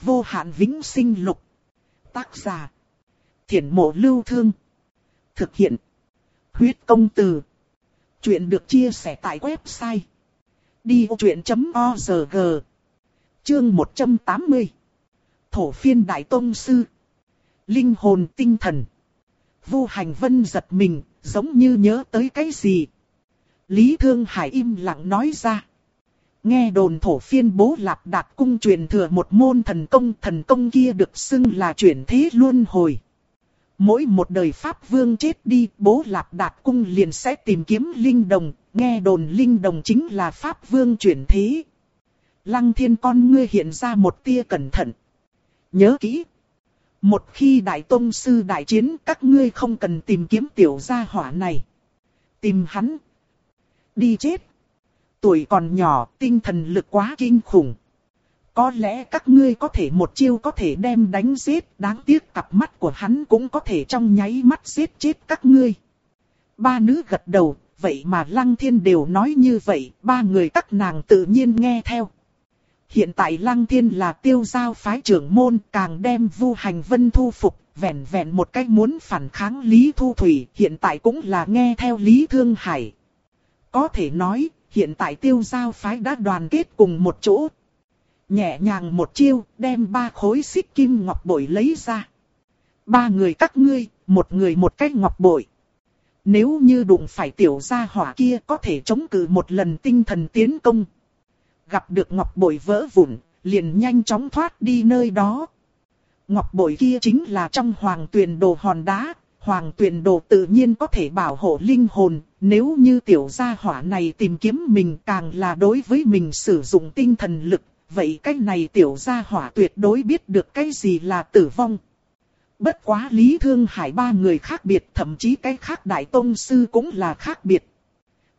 Vô hạn vĩnh sinh lục. Tác giả. Thiển mộ lưu thương. Thực hiện. Huyết công từ. Chuyện được chia sẻ tại website. Đi vô chuyện.org Chương 180 Thổ phiên Đại Tông Sư Linh hồn tinh thần vô hành vân giật mình, giống như nhớ tới cái gì. Lý Thương Hải im lặng nói ra. Nghe đồn thổ phiên bố lạp đạt cung truyền thừa một môn thần công, thần công kia được xưng là chuyển thế luân hồi. Mỗi một đời Pháp Vương chết đi, bố lạp đạt cung liền sẽ tìm kiếm linh đồng, nghe đồn linh đồng chính là Pháp Vương chuyển thế. Lăng thiên con ngươi hiện ra một tia cẩn thận. Nhớ kỹ. Một khi Đại Tông Sư đại chiến các ngươi không cần tìm kiếm tiểu gia hỏa này. Tìm hắn. Đi chết. Tuổi còn nhỏ, tinh thần lực quá kinh khủng. Có lẽ các ngươi có thể một chiêu có thể đem đánh giết, đáng tiếc cặp mắt của hắn cũng có thể trong nháy mắt giết chết các ngươi. Ba nữ gật đầu, vậy mà Lăng Thiên đều nói như vậy, ba người các nàng tự nhiên nghe theo. Hiện tại Lăng Thiên là tiêu giao phái trưởng môn, càng đem Vu Hành Vân thu phục, vẹn vẹn một cách muốn phản kháng Lý Thu Thủy, hiện tại cũng là nghe theo Lý Thương Hải. Có thể nói, hiện tại tiêu giao phái đã đoàn kết cùng một chỗ. Nhẹ nhàng một chiêu, đem ba khối xích kim ngọc bội lấy ra. Ba người các ngươi, một người một cái ngọc bội. Nếu như đụng phải tiểu gia hỏa kia có thể chống cự một lần tinh thần tiến công. Gặp được ngọc bội vỡ vụn, liền nhanh chóng thoát đi nơi đó. Ngọc bội kia chính là trong hoàng tuyền đồ hòn đá, hoàng tuyền đồ tự nhiên có thể bảo hộ linh hồn, nếu như tiểu gia hỏa này tìm kiếm mình càng là đối với mình sử dụng tinh thần lực, vậy cái này tiểu gia hỏa tuyệt đối biết được cái gì là tử vong. Bất quá lý thương hải ba người khác biệt thậm chí cái khác đại tôn sư cũng là khác biệt.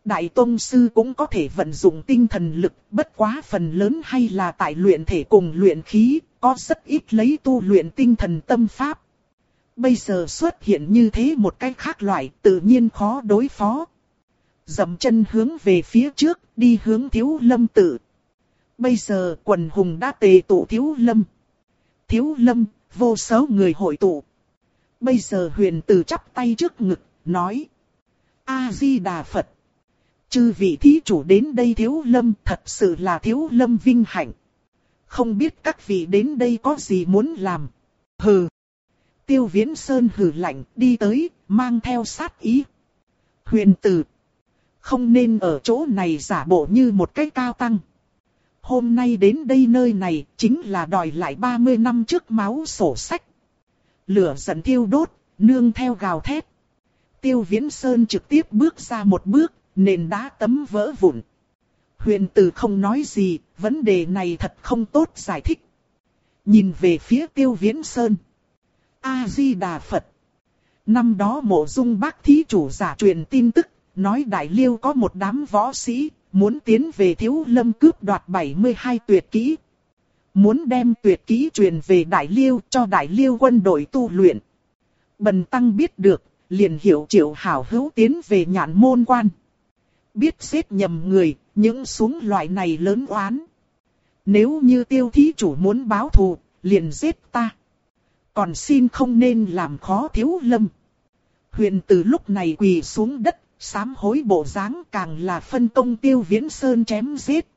Đại tôn sư cũng có thể vận dụng tinh thần lực, bất quá phần lớn hay là tại luyện thể cùng luyện khí, có rất ít lấy tu luyện tinh thần tâm pháp. Bây giờ xuất hiện như thế một cách khác loại tự nhiên khó đối phó. Dầm chân hướng về phía trước, đi hướng thiếu lâm tự. Bây giờ quần hùng đã tề tụ thiếu lâm. Thiếu lâm, vô số người hội tụ. Bây giờ huyền tử chắp tay trước ngực, nói. A-di-đà Phật. Chư vị thí chủ đến đây thiếu lâm thật sự là thiếu lâm vinh hạnh. Không biết các vị đến đây có gì muốn làm. Hừ. Tiêu viễn sơn hừ lạnh đi tới, mang theo sát ý. Huyền tử. Không nên ở chỗ này giả bộ như một cái cao tăng. Hôm nay đến đây nơi này chính là đòi lại 30 năm trước máu sổ sách. Lửa giận thiêu đốt, nương theo gào thét. Tiêu viễn sơn trực tiếp bước ra một bước, nền đá tấm vỡ vụn. Huyền tử không nói gì, vấn đề này thật không tốt giải thích. Nhìn về phía tiêu viễn sơn. A-di-đà Phật. Năm đó mộ dung bác thí chủ giả truyền tin tức, nói đại liêu có một đám võ sĩ, muốn tiến về thiếu lâm cướp đoạt 72 tuyệt kỹ. Muốn đem tuyệt kỹ truyền về đại liêu cho đại liêu quân đội tu luyện. Bần tăng biết được, liền hiểu triệu hảo hữu tiến về nhạn môn quan. Biết xếp nhầm người, những xuống loại này lớn oán. Nếu như tiêu thí chủ muốn báo thù, liền giết ta. Còn xin không nên làm khó thiếu lâm. Huyền từ lúc này quỳ xuống đất, sám hối bộ dáng càng là phân công tiêu viễn sơn chém giết.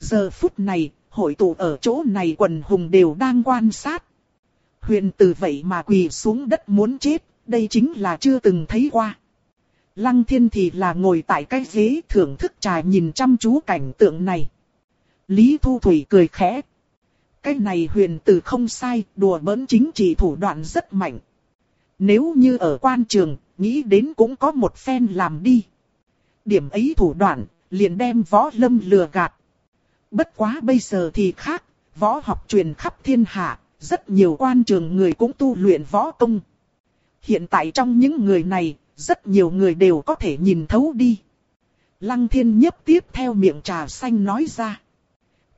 Giờ phút này, hội tụ ở chỗ này quần hùng đều đang quan sát. Huyền từ vậy mà quỳ xuống đất muốn chết, đây chính là chưa từng thấy qua. Lăng thiên thì là ngồi tại cái ghế thưởng thức trà nhìn chăm chú cảnh tượng này. Lý Thu Thủy cười khẽ. Cái này huyền tử không sai, đùa bỡn chính trị thủ đoạn rất mạnh. Nếu như ở quan trường, nghĩ đến cũng có một phen làm đi. Điểm ấy thủ đoạn, liền đem võ lâm lừa gạt. Bất quá bây giờ thì khác, võ học truyền khắp thiên hạ, rất nhiều quan trường người cũng tu luyện võ công. Hiện tại trong những người này, rất nhiều người đều có thể nhìn thấu đi. Lăng thiên nhấp tiếp theo miệng trà xanh nói ra.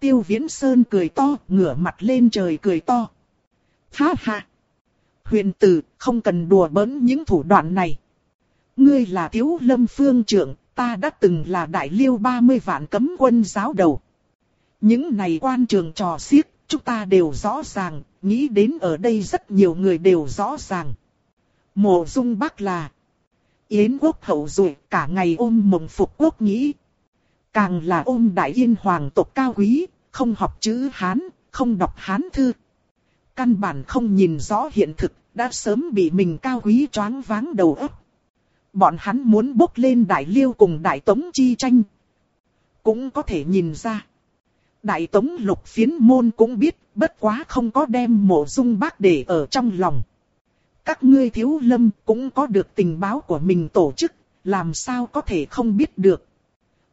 Tiêu viễn sơn cười to, ngửa mặt lên trời cười to. Ha ha! Huyền tử, không cần đùa bỡn những thủ đoạn này. Ngươi là thiếu lâm phương trưởng, ta đã từng là đại liêu 30 vạn cấm quân giáo đầu. Những này quan trường trò xiếc, chúng ta đều rõ ràng, nghĩ đến ở đây rất nhiều người đều rõ ràng. Mộ dung bác là Yến quốc hậu duệ cả ngày ôm mộng phục quốc nghĩ. Càng là ôm đại yên hoàng tộc cao quý, không học chữ Hán, không đọc Hán thư. Căn bản không nhìn rõ hiện thực, đã sớm bị mình cao quý choáng váng đầu óc. Bọn hắn muốn bốc lên đại liêu cùng đại tống chi tranh. Cũng có thể nhìn ra. Đại tống lục phiến môn cũng biết, bất quá không có đem mộ dung bác để ở trong lòng. Các ngươi thiếu lâm cũng có được tình báo của mình tổ chức, làm sao có thể không biết được.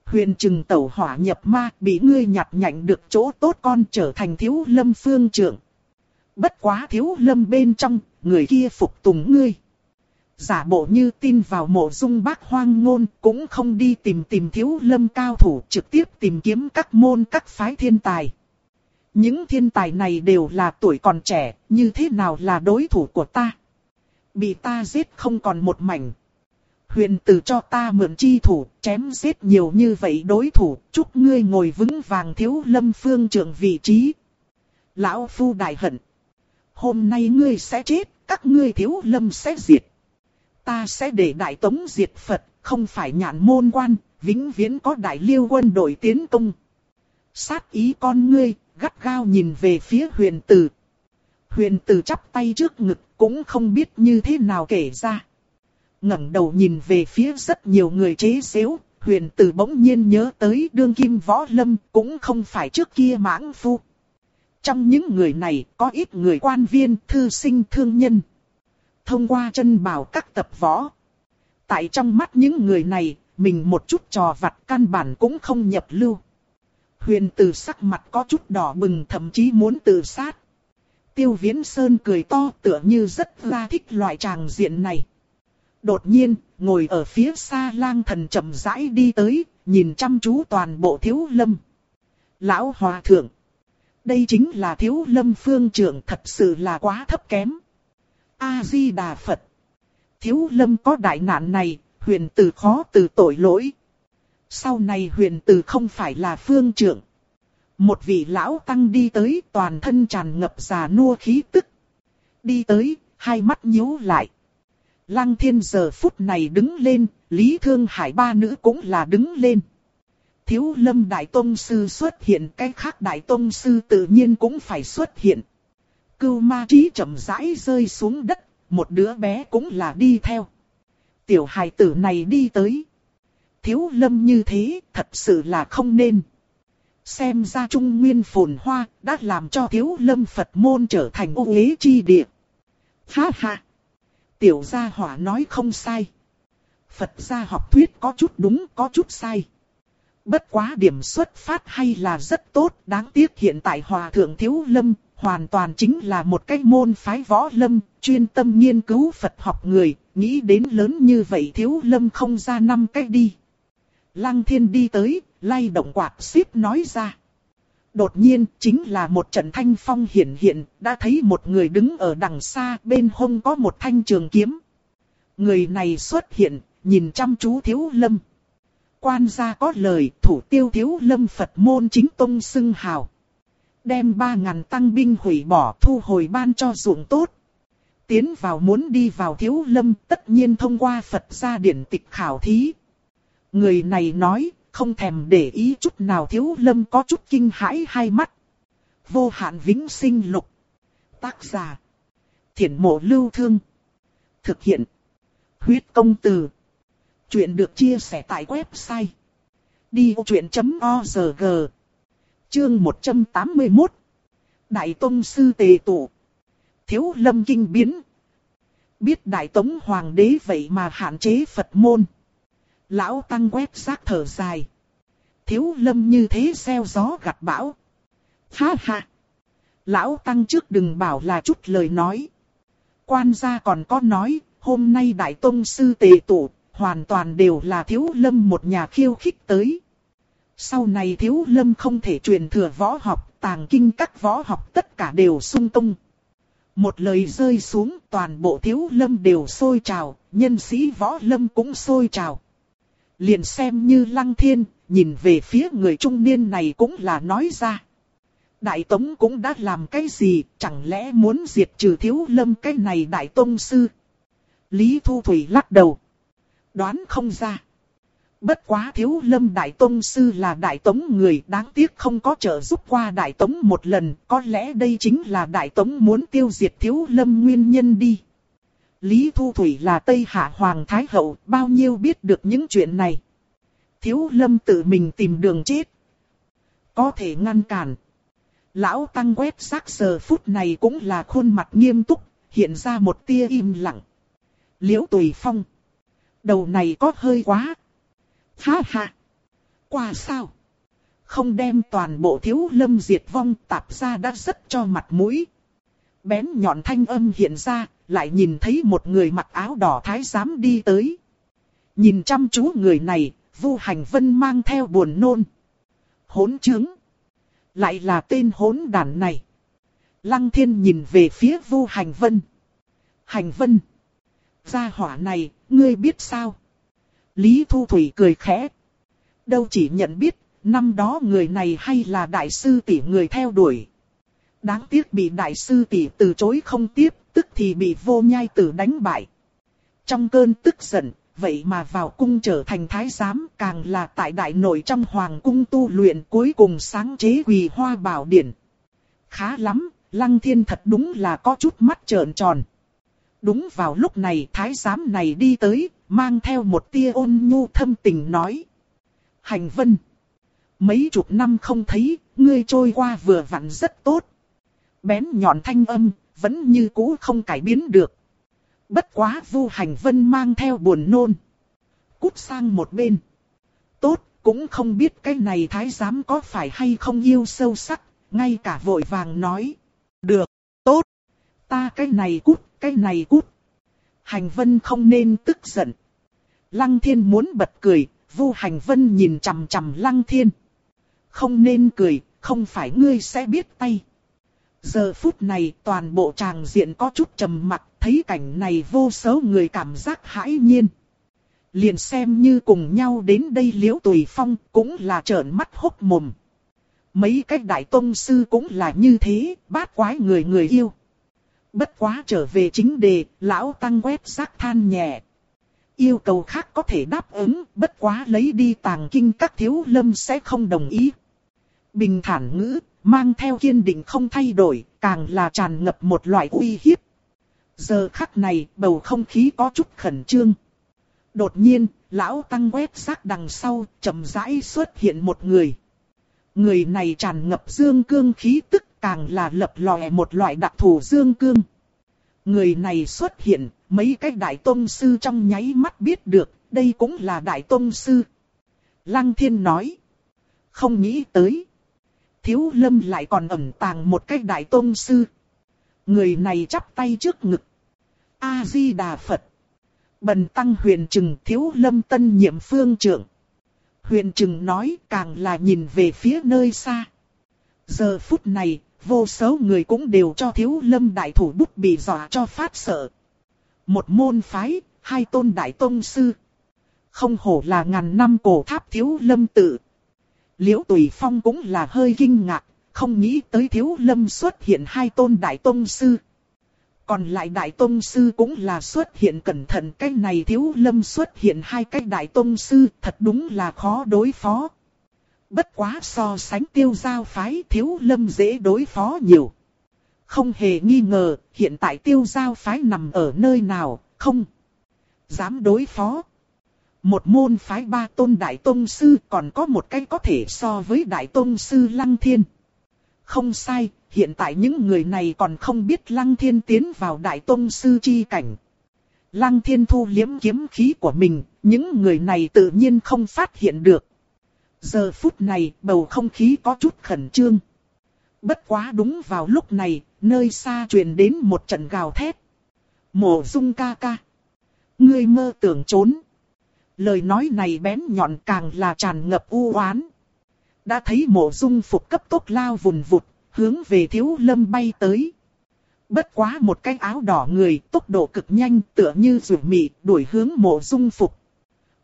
Huyền trừng tẩu hỏa nhập ma bị ngươi nhặt nhạnh được chỗ tốt con trở thành thiếu lâm phương trưởng. Bất quá thiếu lâm bên trong, người kia phục tùng ngươi. Giả bộ như tin vào mộ dung bác hoang ngôn, cũng không đi tìm tìm thiếu lâm cao thủ, trực tiếp tìm kiếm các môn các phái thiên tài. Những thiên tài này đều là tuổi còn trẻ, như thế nào là đối thủ của ta? Bị ta giết không còn một mảnh. Huyền tử cho ta mượn chi thủ, chém giết nhiều như vậy đối thủ, chúc ngươi ngồi vững vàng thiếu lâm phương trưởng vị trí. Lão Phu đại hận. Hôm nay ngươi sẽ chết, các ngươi thiếu lâm sẽ diệt. Ta sẽ để đại tống diệt Phật, không phải nhạn môn quan, vĩnh viễn có đại liêu quân đội tiến công. Sát ý con ngươi, gắt gao nhìn về phía huyền tử. Huyền tử chắp tay trước ngực, cũng không biết như thế nào kể ra ngẩng đầu nhìn về phía rất nhiều người chế xếu, huyền tử bỗng nhiên nhớ tới đương kim võ lâm, cũng không phải trước kia mãng phu. Trong những người này, có ít người quan viên, thư sinh, thương nhân. Thông qua chân bảo các tập võ. Tại trong mắt những người này, mình một chút trò vặt căn bản cũng không nhập lưu. Huyền tử sắc mặt có chút đỏ bừng thậm chí muốn tự sát. Tiêu Viễn Sơn cười to tựa như rất ra thích loại tràng diện này. Đột nhiên, ngồi ở phía xa lang thần chậm rãi đi tới, nhìn chăm chú toàn bộ thiếu lâm. Lão Hòa Thượng. Đây chính là thiếu lâm phương trưởng thật sự là quá thấp kém. A-di-đà Phật. Thiếu lâm có đại nạn này, huyền tử khó từ tội lỗi. Sau này huyền tử không phải là phương trưởng. Một vị lão tăng đi tới toàn thân tràn ngập già nua khí tức. Đi tới, hai mắt nhíu lại. Lăng thiên giờ phút này đứng lên, Lý Thương Hải ba nữ cũng là đứng lên. Thiếu lâm Đại Tông Sư xuất hiện, cái khác Đại Tông Sư tự nhiên cũng phải xuất hiện. Cưu ma trí chậm rãi rơi xuống đất, một đứa bé cũng là đi theo. Tiểu hài tử này đi tới. Thiếu lâm như thế, thật sự là không nên. Xem ra Trung Nguyên phồn hoa, đã làm cho thiếu lâm Phật môn trở thành ô uế chi địa. Ha ha! Tiểu gia hỏa nói không sai. Phật gia học thuyết có chút đúng, có chút sai. Bất quá điểm xuất phát hay là rất tốt, đáng tiếc hiện tại Hòa Thượng Thiếu Lâm, hoàn toàn chính là một cái môn phái võ lâm, chuyên tâm nghiên cứu Phật học người, nghĩ đến lớn như vậy Thiếu Lâm không ra năm cách đi. Lăng thiên đi tới, lay động quạt xíp nói ra. Đột nhiên, chính là một trận thanh phong hiển hiện, đã thấy một người đứng ở đằng xa, bên hông có một thanh trường kiếm. Người này xuất hiện, nhìn chăm chú thiếu lâm. Quan gia có lời, thủ tiêu thiếu lâm Phật môn chính tông xưng hào. Đem ba ngàn tăng binh hủy bỏ thu hồi ban cho ruộng tốt. Tiến vào muốn đi vào thiếu lâm tất nhiên thông qua Phật gia điển tịch khảo thí, Người này nói, không thèm để ý chút nào thiếu lâm có chút kinh hãi hai mắt. Vô hạn vĩnh sinh lục. Tác giả. Thiển mộ lưu thương. Thực hiện. Huyết công từ. Chuyện được chia sẻ tại website. Đi chuyện.org Chương 181 Đại Tông Sư Tề Tụ Thiếu lâm kinh biến Biết Đại Tống Hoàng đế vậy mà hạn chế Phật môn Lão Tăng quét rác thở dài. Thiếu lâm như thế xeo gió gặt bão. Ha ha. Lão Tăng trước đừng bảo là chút lời nói. Quan gia còn có nói, hôm nay Đại Tông Sư Tề Tụ, hoàn toàn đều là thiếu lâm một nhà khiêu khích tới. Sau này thiếu lâm không thể truyền thừa võ học, tàng kinh các võ học tất cả đều sung tung. Một lời rơi xuống toàn bộ thiếu lâm đều sôi trào, nhân sĩ võ lâm cũng sôi trào. Liền xem như lăng thiên, nhìn về phía người trung niên này cũng là nói ra. Đại Tống cũng đã làm cái gì, chẳng lẽ muốn diệt trừ thiếu lâm cái này Đại Tông Sư? Lý Thu Thủy lắc đầu. Đoán không ra. Bất quá thiếu lâm Đại Tông Sư là Đại Tống người đáng tiếc không có trợ giúp qua Đại Tống một lần. Có lẽ đây chính là Đại Tống muốn tiêu diệt thiếu lâm nguyên nhân đi. Lý Thu Thủy là Tây Hạ Hoàng Thái Hậu, bao nhiêu biết được những chuyện này. Thiếu lâm tự mình tìm đường chết. Có thể ngăn cản. Lão Tăng quét xác giờ phút này cũng là khuôn mặt nghiêm túc, hiện ra một tia im lặng. Liễu Tùy Phong. Đầu này có hơi quá. Ha ha. Qua sao? Không đem toàn bộ thiếu lâm diệt vong tạp ra đã rất cho mặt mũi. Bén nhọn thanh âm hiện ra, lại nhìn thấy một người mặc áo đỏ thái giám đi tới. Nhìn chăm chú người này, Vu Hành Vân mang theo buồn nôn. Hỗn chứng. Lại là tên hỗn đàn này. Lăng thiên nhìn về phía Vu Hành Vân. Hành Vân. Gia hỏa này, ngươi biết sao? Lý Thu Thủy cười khẽ. Đâu chỉ nhận biết, năm đó người này hay là đại sư tỷ người theo đuổi. Đáng tiếc bị đại sư tỷ từ chối không tiếp, tức thì bị vô nhai tử đánh bại. Trong cơn tức giận, vậy mà vào cung trở thành thái giám càng là tại đại nội trong hoàng cung tu luyện cuối cùng sáng chế quỳ hoa bảo điển. Khá lắm, lăng thiên thật đúng là có chút mắt trợn tròn. Đúng vào lúc này thái giám này đi tới, mang theo một tia ôn nhu thâm tình nói. Hành vân. Mấy chục năm không thấy, ngươi trôi qua vừa vặn rất tốt. Bén nhọn thanh âm, vẫn như cũ không cải biến được. Bất quá vu hành vân mang theo buồn nôn. Cút sang một bên. Tốt, cũng không biết cái này thái giám có phải hay không yêu sâu sắc, ngay cả vội vàng nói. Được, tốt. Ta cái này cút, cái này cút. Hành vân không nên tức giận. Lăng thiên muốn bật cười, vu hành vân nhìn chằm chằm lăng thiên. Không nên cười, không phải ngươi sẽ biết tay. Giờ phút này toàn bộ tràng diện có chút trầm mặc, thấy cảnh này vô số người cảm giác hãi nhiên. Liền xem như cùng nhau đến đây liễu tùy phong cũng là trợn mắt hốc mồm. Mấy cách đại tông sư cũng là như thế, bát quái người người yêu. Bất quá trở về chính đề, lão tăng quét rác than nhẹ. Yêu cầu khác có thể đáp ứng, bất quá lấy đi tàng kinh các thiếu lâm sẽ không đồng ý. Bình thản ngữ, mang theo kiên định không thay đổi, càng là tràn ngập một loại uy hiếp. Giờ khắc này, bầu không khí có chút khẩn trương. Đột nhiên, lão tăng quét xác đằng sau, chậm rãi xuất hiện một người. Người này tràn ngập dương cương khí tức càng là lập lòe một loại đặc thù dương cương. Người này xuất hiện, mấy cái đại tôn sư trong nháy mắt biết được, đây cũng là đại tôn sư. Lăng thiên nói. Không nghĩ tới. Thiếu lâm lại còn ẩn tàng một cái đại tôn sư. Người này chắp tay trước ngực. A-di-đà Phật. Bần tăng huyền trừng thiếu lâm tân nhiệm phương trưởng. Huyền trừng nói càng là nhìn về phía nơi xa. Giờ phút này, vô số người cũng đều cho thiếu lâm đại thủ bút bị dọa cho phát sợ. Một môn phái, hai tôn đại tôn sư. Không hổ là ngàn năm cổ tháp thiếu lâm tự. Liễu Tùy Phong cũng là hơi kinh ngạc, không nghĩ tới thiếu lâm xuất hiện hai tôn đại tôn sư. Còn lại đại tôn sư cũng là xuất hiện cẩn thận cái này thiếu lâm xuất hiện hai cái đại tôn sư thật đúng là khó đối phó. Bất quá so sánh tiêu giao phái thiếu lâm dễ đối phó nhiều. Không hề nghi ngờ hiện tại tiêu giao phái nằm ở nơi nào, không dám đối phó. Một môn phái ba tôn đại tôn sư còn có một cái có thể so với đại tôn sư lăng thiên. Không sai, hiện tại những người này còn không biết Lăng Thiên tiến vào Đại tôn Sư chi cảnh. Lăng Thiên thu liếm kiếm khí của mình, những người này tự nhiên không phát hiện được. Giờ phút này, bầu không khí có chút khẩn trương. Bất quá đúng vào lúc này, nơi xa truyền đến một trận gào thét. Mộ dung ca ca. Ngươi mơ tưởng trốn. Lời nói này bén nhọn càng là tràn ngập u oán. Đã thấy mộ dung phục cấp tốc lao vùn vụt, hướng về thiếu lâm bay tới. Bất quá một cái áo đỏ người tốc độ cực nhanh tựa như rủ mị đuổi hướng mộ dung phục.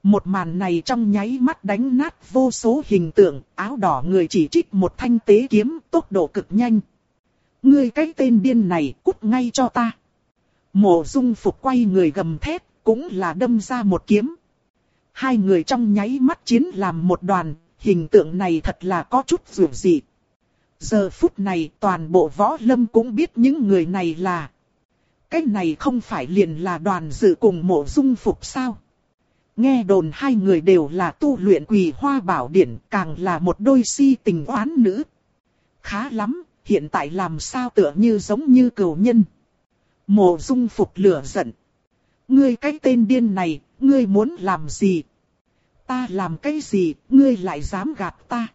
Một màn này trong nháy mắt đánh nát vô số hình tượng, áo đỏ người chỉ trích một thanh tế kiếm tốc độ cực nhanh. Ngươi cái tên điên này cút ngay cho ta. Mộ dung phục quay người gầm thét, cũng là đâm ra một kiếm. Hai người trong nháy mắt chiến làm một đoàn, hình tượng này thật là có chút dù dị. Giờ phút này toàn bộ võ lâm cũng biết những người này là. Cái này không phải liền là đoàn dự cùng mộ dung phục sao. Nghe đồn hai người đều là tu luyện quỳ hoa bảo điển, càng là một đôi si tình oán nữ. Khá lắm, hiện tại làm sao tựa như giống như cừu nhân. Mộ dung phục lửa giận. Ngươi cái tên điên này, ngươi muốn làm gì? Ta làm cái gì, ngươi lại dám gạt ta?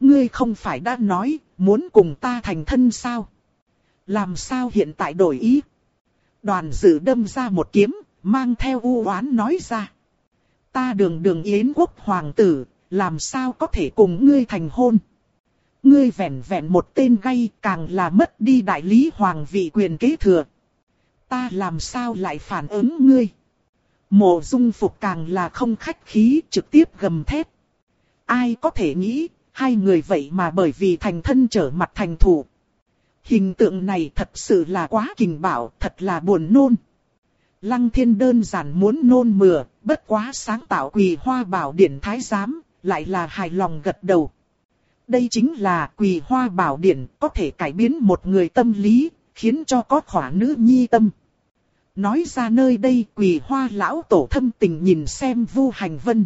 Ngươi không phải đã nói, muốn cùng ta thành thân sao? Làm sao hiện tại đổi ý? Đoàn dự đâm ra một kiếm, mang theo u oán nói ra. Ta đường đường yến quốc hoàng tử, làm sao có thể cùng ngươi thành hôn? Ngươi vẹn vẹn một tên gay càng là mất đi đại lý hoàng vị quyền kế thừa. Ta làm sao lại phản ứng ngươi? Mộ dung phục càng là không khách khí trực tiếp gầm thét. Ai có thể nghĩ, hai người vậy mà bởi vì thành thân trở mặt thành thủ. Hình tượng này thật sự là quá kình bảo, thật là buồn nôn. Lăng thiên đơn giản muốn nôn mửa, bất quá sáng tạo quỳ hoa bảo điển thái giám, lại là hài lòng gật đầu. Đây chính là quỳ hoa bảo điển có thể cải biến một người tâm lý, khiến cho có khỏa nữ nhi tâm. Nói ra nơi đây quỳ hoa lão tổ thâm tình nhìn xem Vu Hành Vân.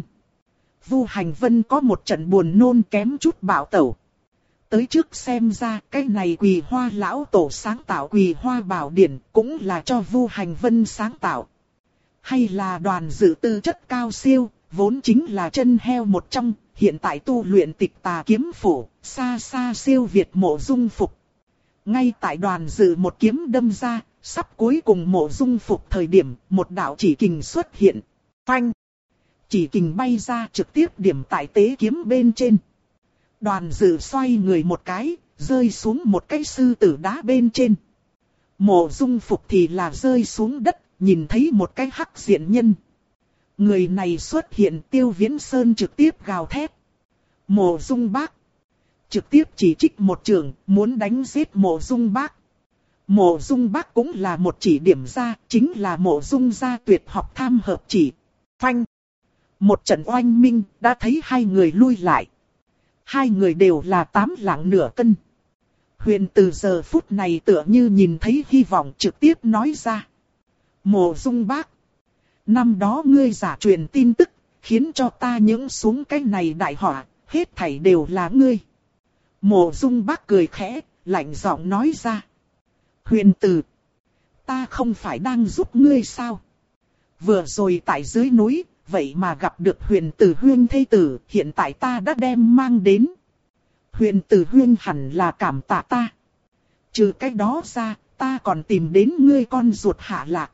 Vu Hành Vân có một trận buồn nôn kém chút bạo tẩu. Tới trước xem ra cái này quỳ hoa lão tổ sáng tạo quỳ hoa bảo điển cũng là cho Vu Hành Vân sáng tạo. Hay là đoàn dự tư chất cao siêu, vốn chính là chân heo một trong, hiện tại tu luyện tịch tà kiếm phủ, xa xa siêu việt mộ dung phục. Ngay tại đoàn dự một kiếm đâm ra, sắp cuối cùng mộ dung phục thời điểm, một đạo chỉ kình xuất hiện. Phanh! Chỉ kình bay ra trực tiếp điểm tại tế kiếm bên trên. Đoàn dự xoay người một cái, rơi xuống một cái sư tử đá bên trên. Mộ dung phục thì là rơi xuống đất, nhìn thấy một cái hắc diện nhân. Người này xuất hiện tiêu viễn sơn trực tiếp gào thét. Mộ dung bác. Trực tiếp chỉ trích một trường, muốn đánh giết mộ dung bác. Mộ dung bác cũng là một chỉ điểm ra, chính là mộ dung gia tuyệt học tham hợp chỉ. Phanh. Một trận oanh minh, đã thấy hai người lui lại. Hai người đều là tám lạng nửa cân. Huyền từ giờ phút này tựa như nhìn thấy hy vọng trực tiếp nói ra. Mộ dung bác. Năm đó ngươi giả truyền tin tức, khiến cho ta những xuống cái này đại họa, hết thảy đều là ngươi. Mộ dung bác cười khẽ, lạnh giọng nói ra. Huyền tử. Ta không phải đang giúp ngươi sao? Vừa rồi tại dưới núi, vậy mà gặp được huyền tử huyên thây tử, hiện tại ta đã đem mang đến. Huyền tử huyên hẳn là cảm tạ ta. Trừ cái đó ra, ta còn tìm đến ngươi con ruột hạ lạc.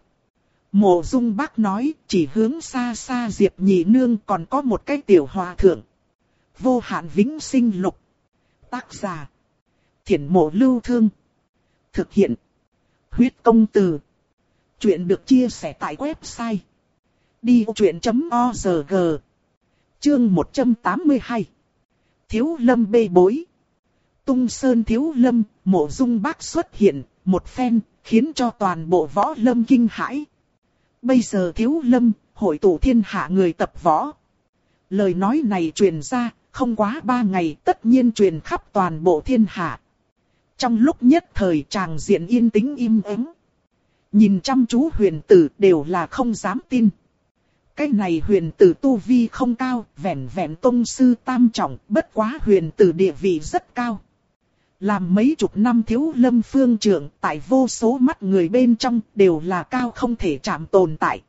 Mộ dung bác nói, chỉ hướng xa xa Diệp Nhị Nương còn có một cái tiểu hòa thượng. Vô hạn vĩnh sinh lục. Tác giả. Thiển mộ lưu thương. Thực hiện. Huyết công từ. Chuyện được chia sẻ tại website Đi truyện.org Chương 182 Thiếu lâm bê bối Tung sơn thiếu lâm, mộ dung bác xuất hiện, một phen, khiến cho toàn bộ võ lâm kinh hãi. Bây giờ thiếu lâm, hội tụ thiên hạ người tập võ. Lời nói này truyền ra, không quá ba ngày tất nhiên truyền khắp toàn bộ thiên hạ. Trong lúc nhất thời chàng diện yên tĩnh im ắng. Nhìn chăm chú huyền tử đều là không dám tin. Cái này huyền tử tu vi không cao, vẹn vẹn tông sư tam trọng, bất quá huyền tử địa vị rất cao. Làm mấy chục năm thiếu lâm phương trưởng, tại vô số mắt người bên trong, đều là cao không thể chạm tồn tại.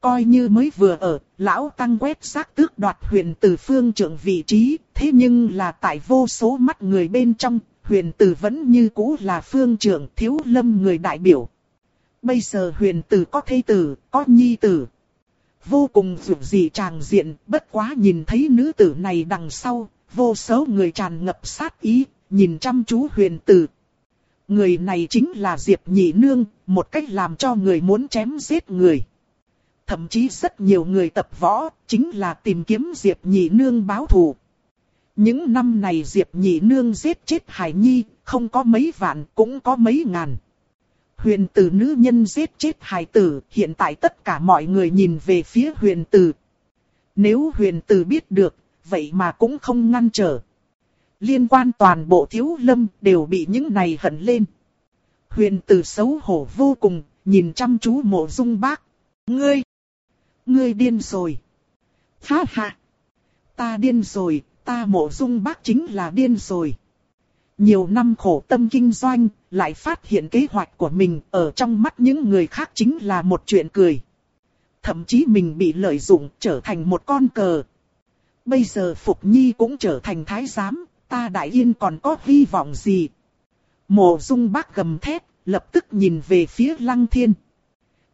Coi như mới vừa ở, lão tăng quét xác tước đoạt huyền tử phương trưởng vị trí, thế nhưng là tại vô số mắt người bên trong, huyền tử vẫn như cũ là phương trưởng thiếu lâm người đại biểu. Bây giờ huyền tử có thê tử, có nhi tử, vô cùng dụ dị tràng diện, bất quá nhìn thấy nữ tử này đằng sau, vô số người tràn ngập sát ý, nhìn chăm chú huyền tử. Người này chính là Diệp Nhị Nương, một cách làm cho người muốn chém giết người. Thậm chí rất nhiều người tập võ, chính là tìm kiếm Diệp Nhị Nương báo thù. Những năm này Diệp Nhị Nương giết chết Hải Nhi, không có mấy vạn cũng có mấy ngàn. Huyền tử nữ nhân giết chết Hải tử, hiện tại tất cả mọi người nhìn về phía huyền tử. Nếu huyền tử biết được, vậy mà cũng không ngăn trở. Liên quan toàn bộ thiếu lâm đều bị những này hận lên. Huyền tử xấu hổ vô cùng, nhìn chăm chú mộ dung bác. Ngươi! Ngươi điên rồi! Ha ha! Ta điên rồi, ta mộ dung bác chính là điên rồi. Nhiều năm khổ tâm kinh doanh, lại phát hiện kế hoạch của mình ở trong mắt những người khác chính là một chuyện cười. Thậm chí mình bị lợi dụng trở thành một con cờ. Bây giờ Phục Nhi cũng trở thành thái giám, ta đại yên còn có hy vọng gì? Mộ dung bác gầm thét, lập tức nhìn về phía lăng thiên.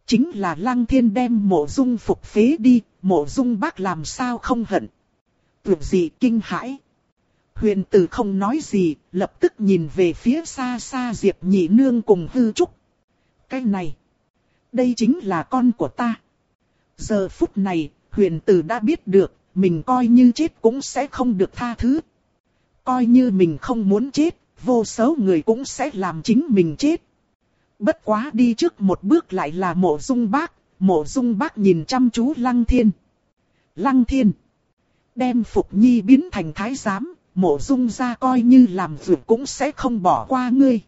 Chính là lăng thiên đem mộ dung phục phế đi, mộ dung bác làm sao không hận. Tuyệt gì kinh hãi. Huyền tử không nói gì, lập tức nhìn về phía xa xa Diệp Nhị Nương cùng hư trúc. Cái này, đây chính là con của ta. Giờ phút này, huyền tử đã biết được, mình coi như chết cũng sẽ không được tha thứ. Coi như mình không muốn chết, vô số người cũng sẽ làm chính mình chết. Bất quá đi trước một bước lại là mộ dung bác, mộ dung bác nhìn chăm chú lăng thiên. Lăng thiên, đem Phục Nhi biến thành thái giám, mộ dung ra coi như làm vượt cũng sẽ không bỏ qua ngươi.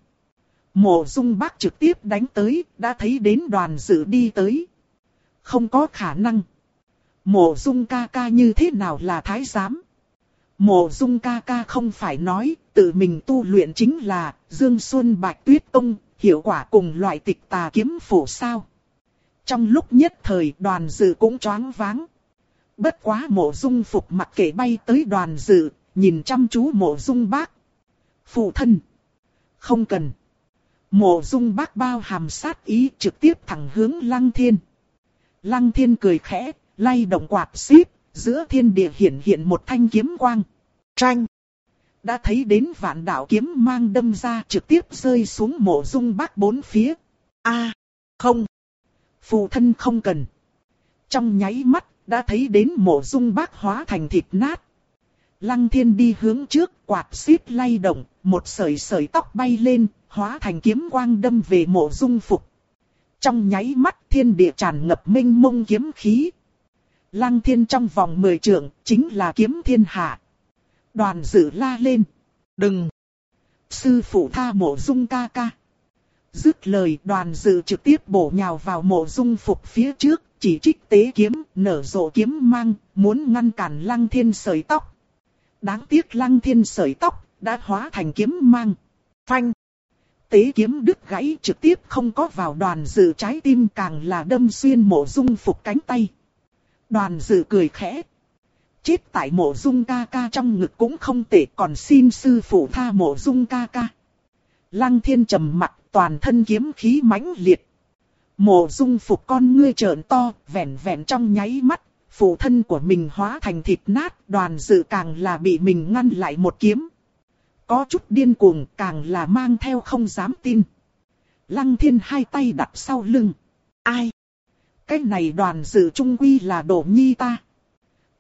Mộ dung bác trực tiếp đánh tới, đã thấy đến đoàn dự đi tới. Không có khả năng. Mộ dung ca ca như thế nào là thái giám? Mộ dung ca ca không phải nói, tự mình tu luyện chính là Dương Xuân Bạch Tuyết Tông, hiệu quả cùng loại tịch tà kiếm phổ sao. Trong lúc nhất thời đoàn dự cũng choáng váng. Bất quá mộ dung phục mặc kệ bay tới đoàn dự, nhìn chăm chú mộ dung bác. Phụ thân. Không cần. Mộ dung bác bao hàm sát ý trực tiếp thẳng hướng lăng thiên. Lăng thiên cười khẽ, lay động quạt xíp, giữa thiên địa hiện hiện một thanh kiếm quang. Tranh. Đã thấy đến vạn đạo kiếm mang đâm ra trực tiếp rơi xuống mộ dung bác bốn phía. a không. Phụ thân không cần. Trong nháy mắt, đã thấy đến mộ dung bác hóa thành thịt nát. Lăng thiên đi hướng trước, quạt xít lay động, một sợi sợi tóc bay lên, hóa thành kiếm quang đâm về mộ dung phục. Trong nháy mắt thiên địa tràn ngập minh mông kiếm khí. Lăng thiên trong vòng mười trượng, chính là kiếm thiên hạ. Đoàn dự la lên. Đừng! Sư phụ tha mộ dung ca ca. Dứt lời đoàn dự trực tiếp bổ nhào vào mộ dung phục phía trước, chỉ trích tế kiếm, nở rộ kiếm mang, muốn ngăn cản lăng thiên sợi tóc. Đáng tiếc lăng thiên sợi tóc, đã hóa thành kiếm mang. Phanh! Tế kiếm đứt gãy trực tiếp không có vào đoàn dự trái tim càng là đâm xuyên mộ dung phục cánh tay. Đoàn dự cười khẽ. Chết tại mộ dung ca ca trong ngực cũng không tệ còn xin sư phụ tha mộ dung ca ca. Lăng thiên trầm mặt toàn thân kiếm khí mãnh liệt. Mộ dung phục con ngươi trợn to, vẹn vẹn trong nháy mắt, phụ thân của mình hóa thành thịt nát, đoàn dự càng là bị mình ngăn lại một kiếm. Có chút điên cuồng, càng là mang theo không dám tin. Lăng thiên hai tay đặt sau lưng. Ai? Cái này đoàn dự trung quy là đổ nhi ta.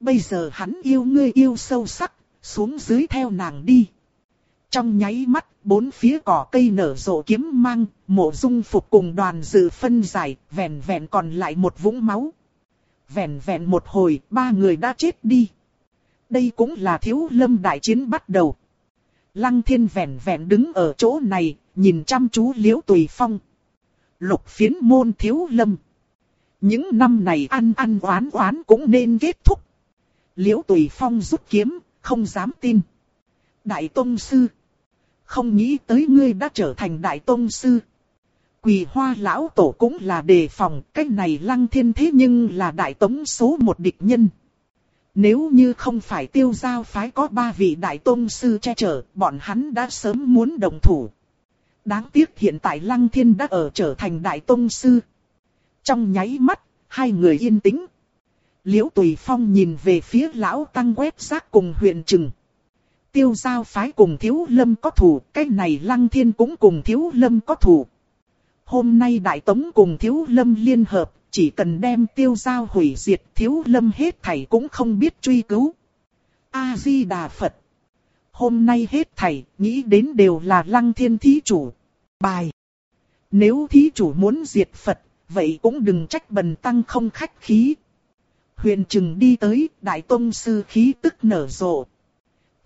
Bây giờ hắn yêu ngươi yêu sâu sắc, xuống dưới theo nàng đi. Trong nháy mắt, bốn phía cỏ cây nở rộ kiếm mang, mộ dung phục cùng đoàn dự phân giải, vẹn vẹn còn lại một vũng máu. Vẹn vẹn một hồi, ba người đã chết đi. Đây cũng là thiếu lâm đại chiến bắt đầu. Lăng thiên vẹn vẹn đứng ở chỗ này, nhìn chăm chú liễu tùy phong. Lục phiến môn thiếu lâm. Những năm này ăn ăn oán oán cũng nên kết thúc. Liễu tùy phong rút kiếm, không dám tin. Đại Tông Sư. Không nghĩ tới ngươi đã trở thành Đại Tông Sư. Quỳ hoa lão tổ cũng là đề phòng, cách này lăng thiên thế nhưng là đại tống số một địch nhân. Nếu như không phải tiêu giao phái có ba vị đại tôn sư che chở, bọn hắn đã sớm muốn đồng thủ. Đáng tiếc hiện tại lăng thiên đã ở trở thành đại tôn sư. Trong nháy mắt, hai người yên tĩnh. Liễu Tùy Phong nhìn về phía lão tăng quét xác cùng huyện trừng. Tiêu giao phái cùng thiếu lâm có thủ, cái này lăng thiên cũng cùng thiếu lâm có thủ. Hôm nay Đại Tống cùng Thiếu Lâm liên hợp, chỉ cần đem tiêu giao hủy diệt thiếu lâm hết thảy cũng không biết truy cứu. A-di-đà Phật. Hôm nay hết thảy, nghĩ đến đều là lăng thiên thí chủ. Bài. Nếu thí chủ muốn diệt Phật, vậy cũng đừng trách bần tăng không khách khí. Huyền trừng đi tới, đại tông sư khí tức nở rộ.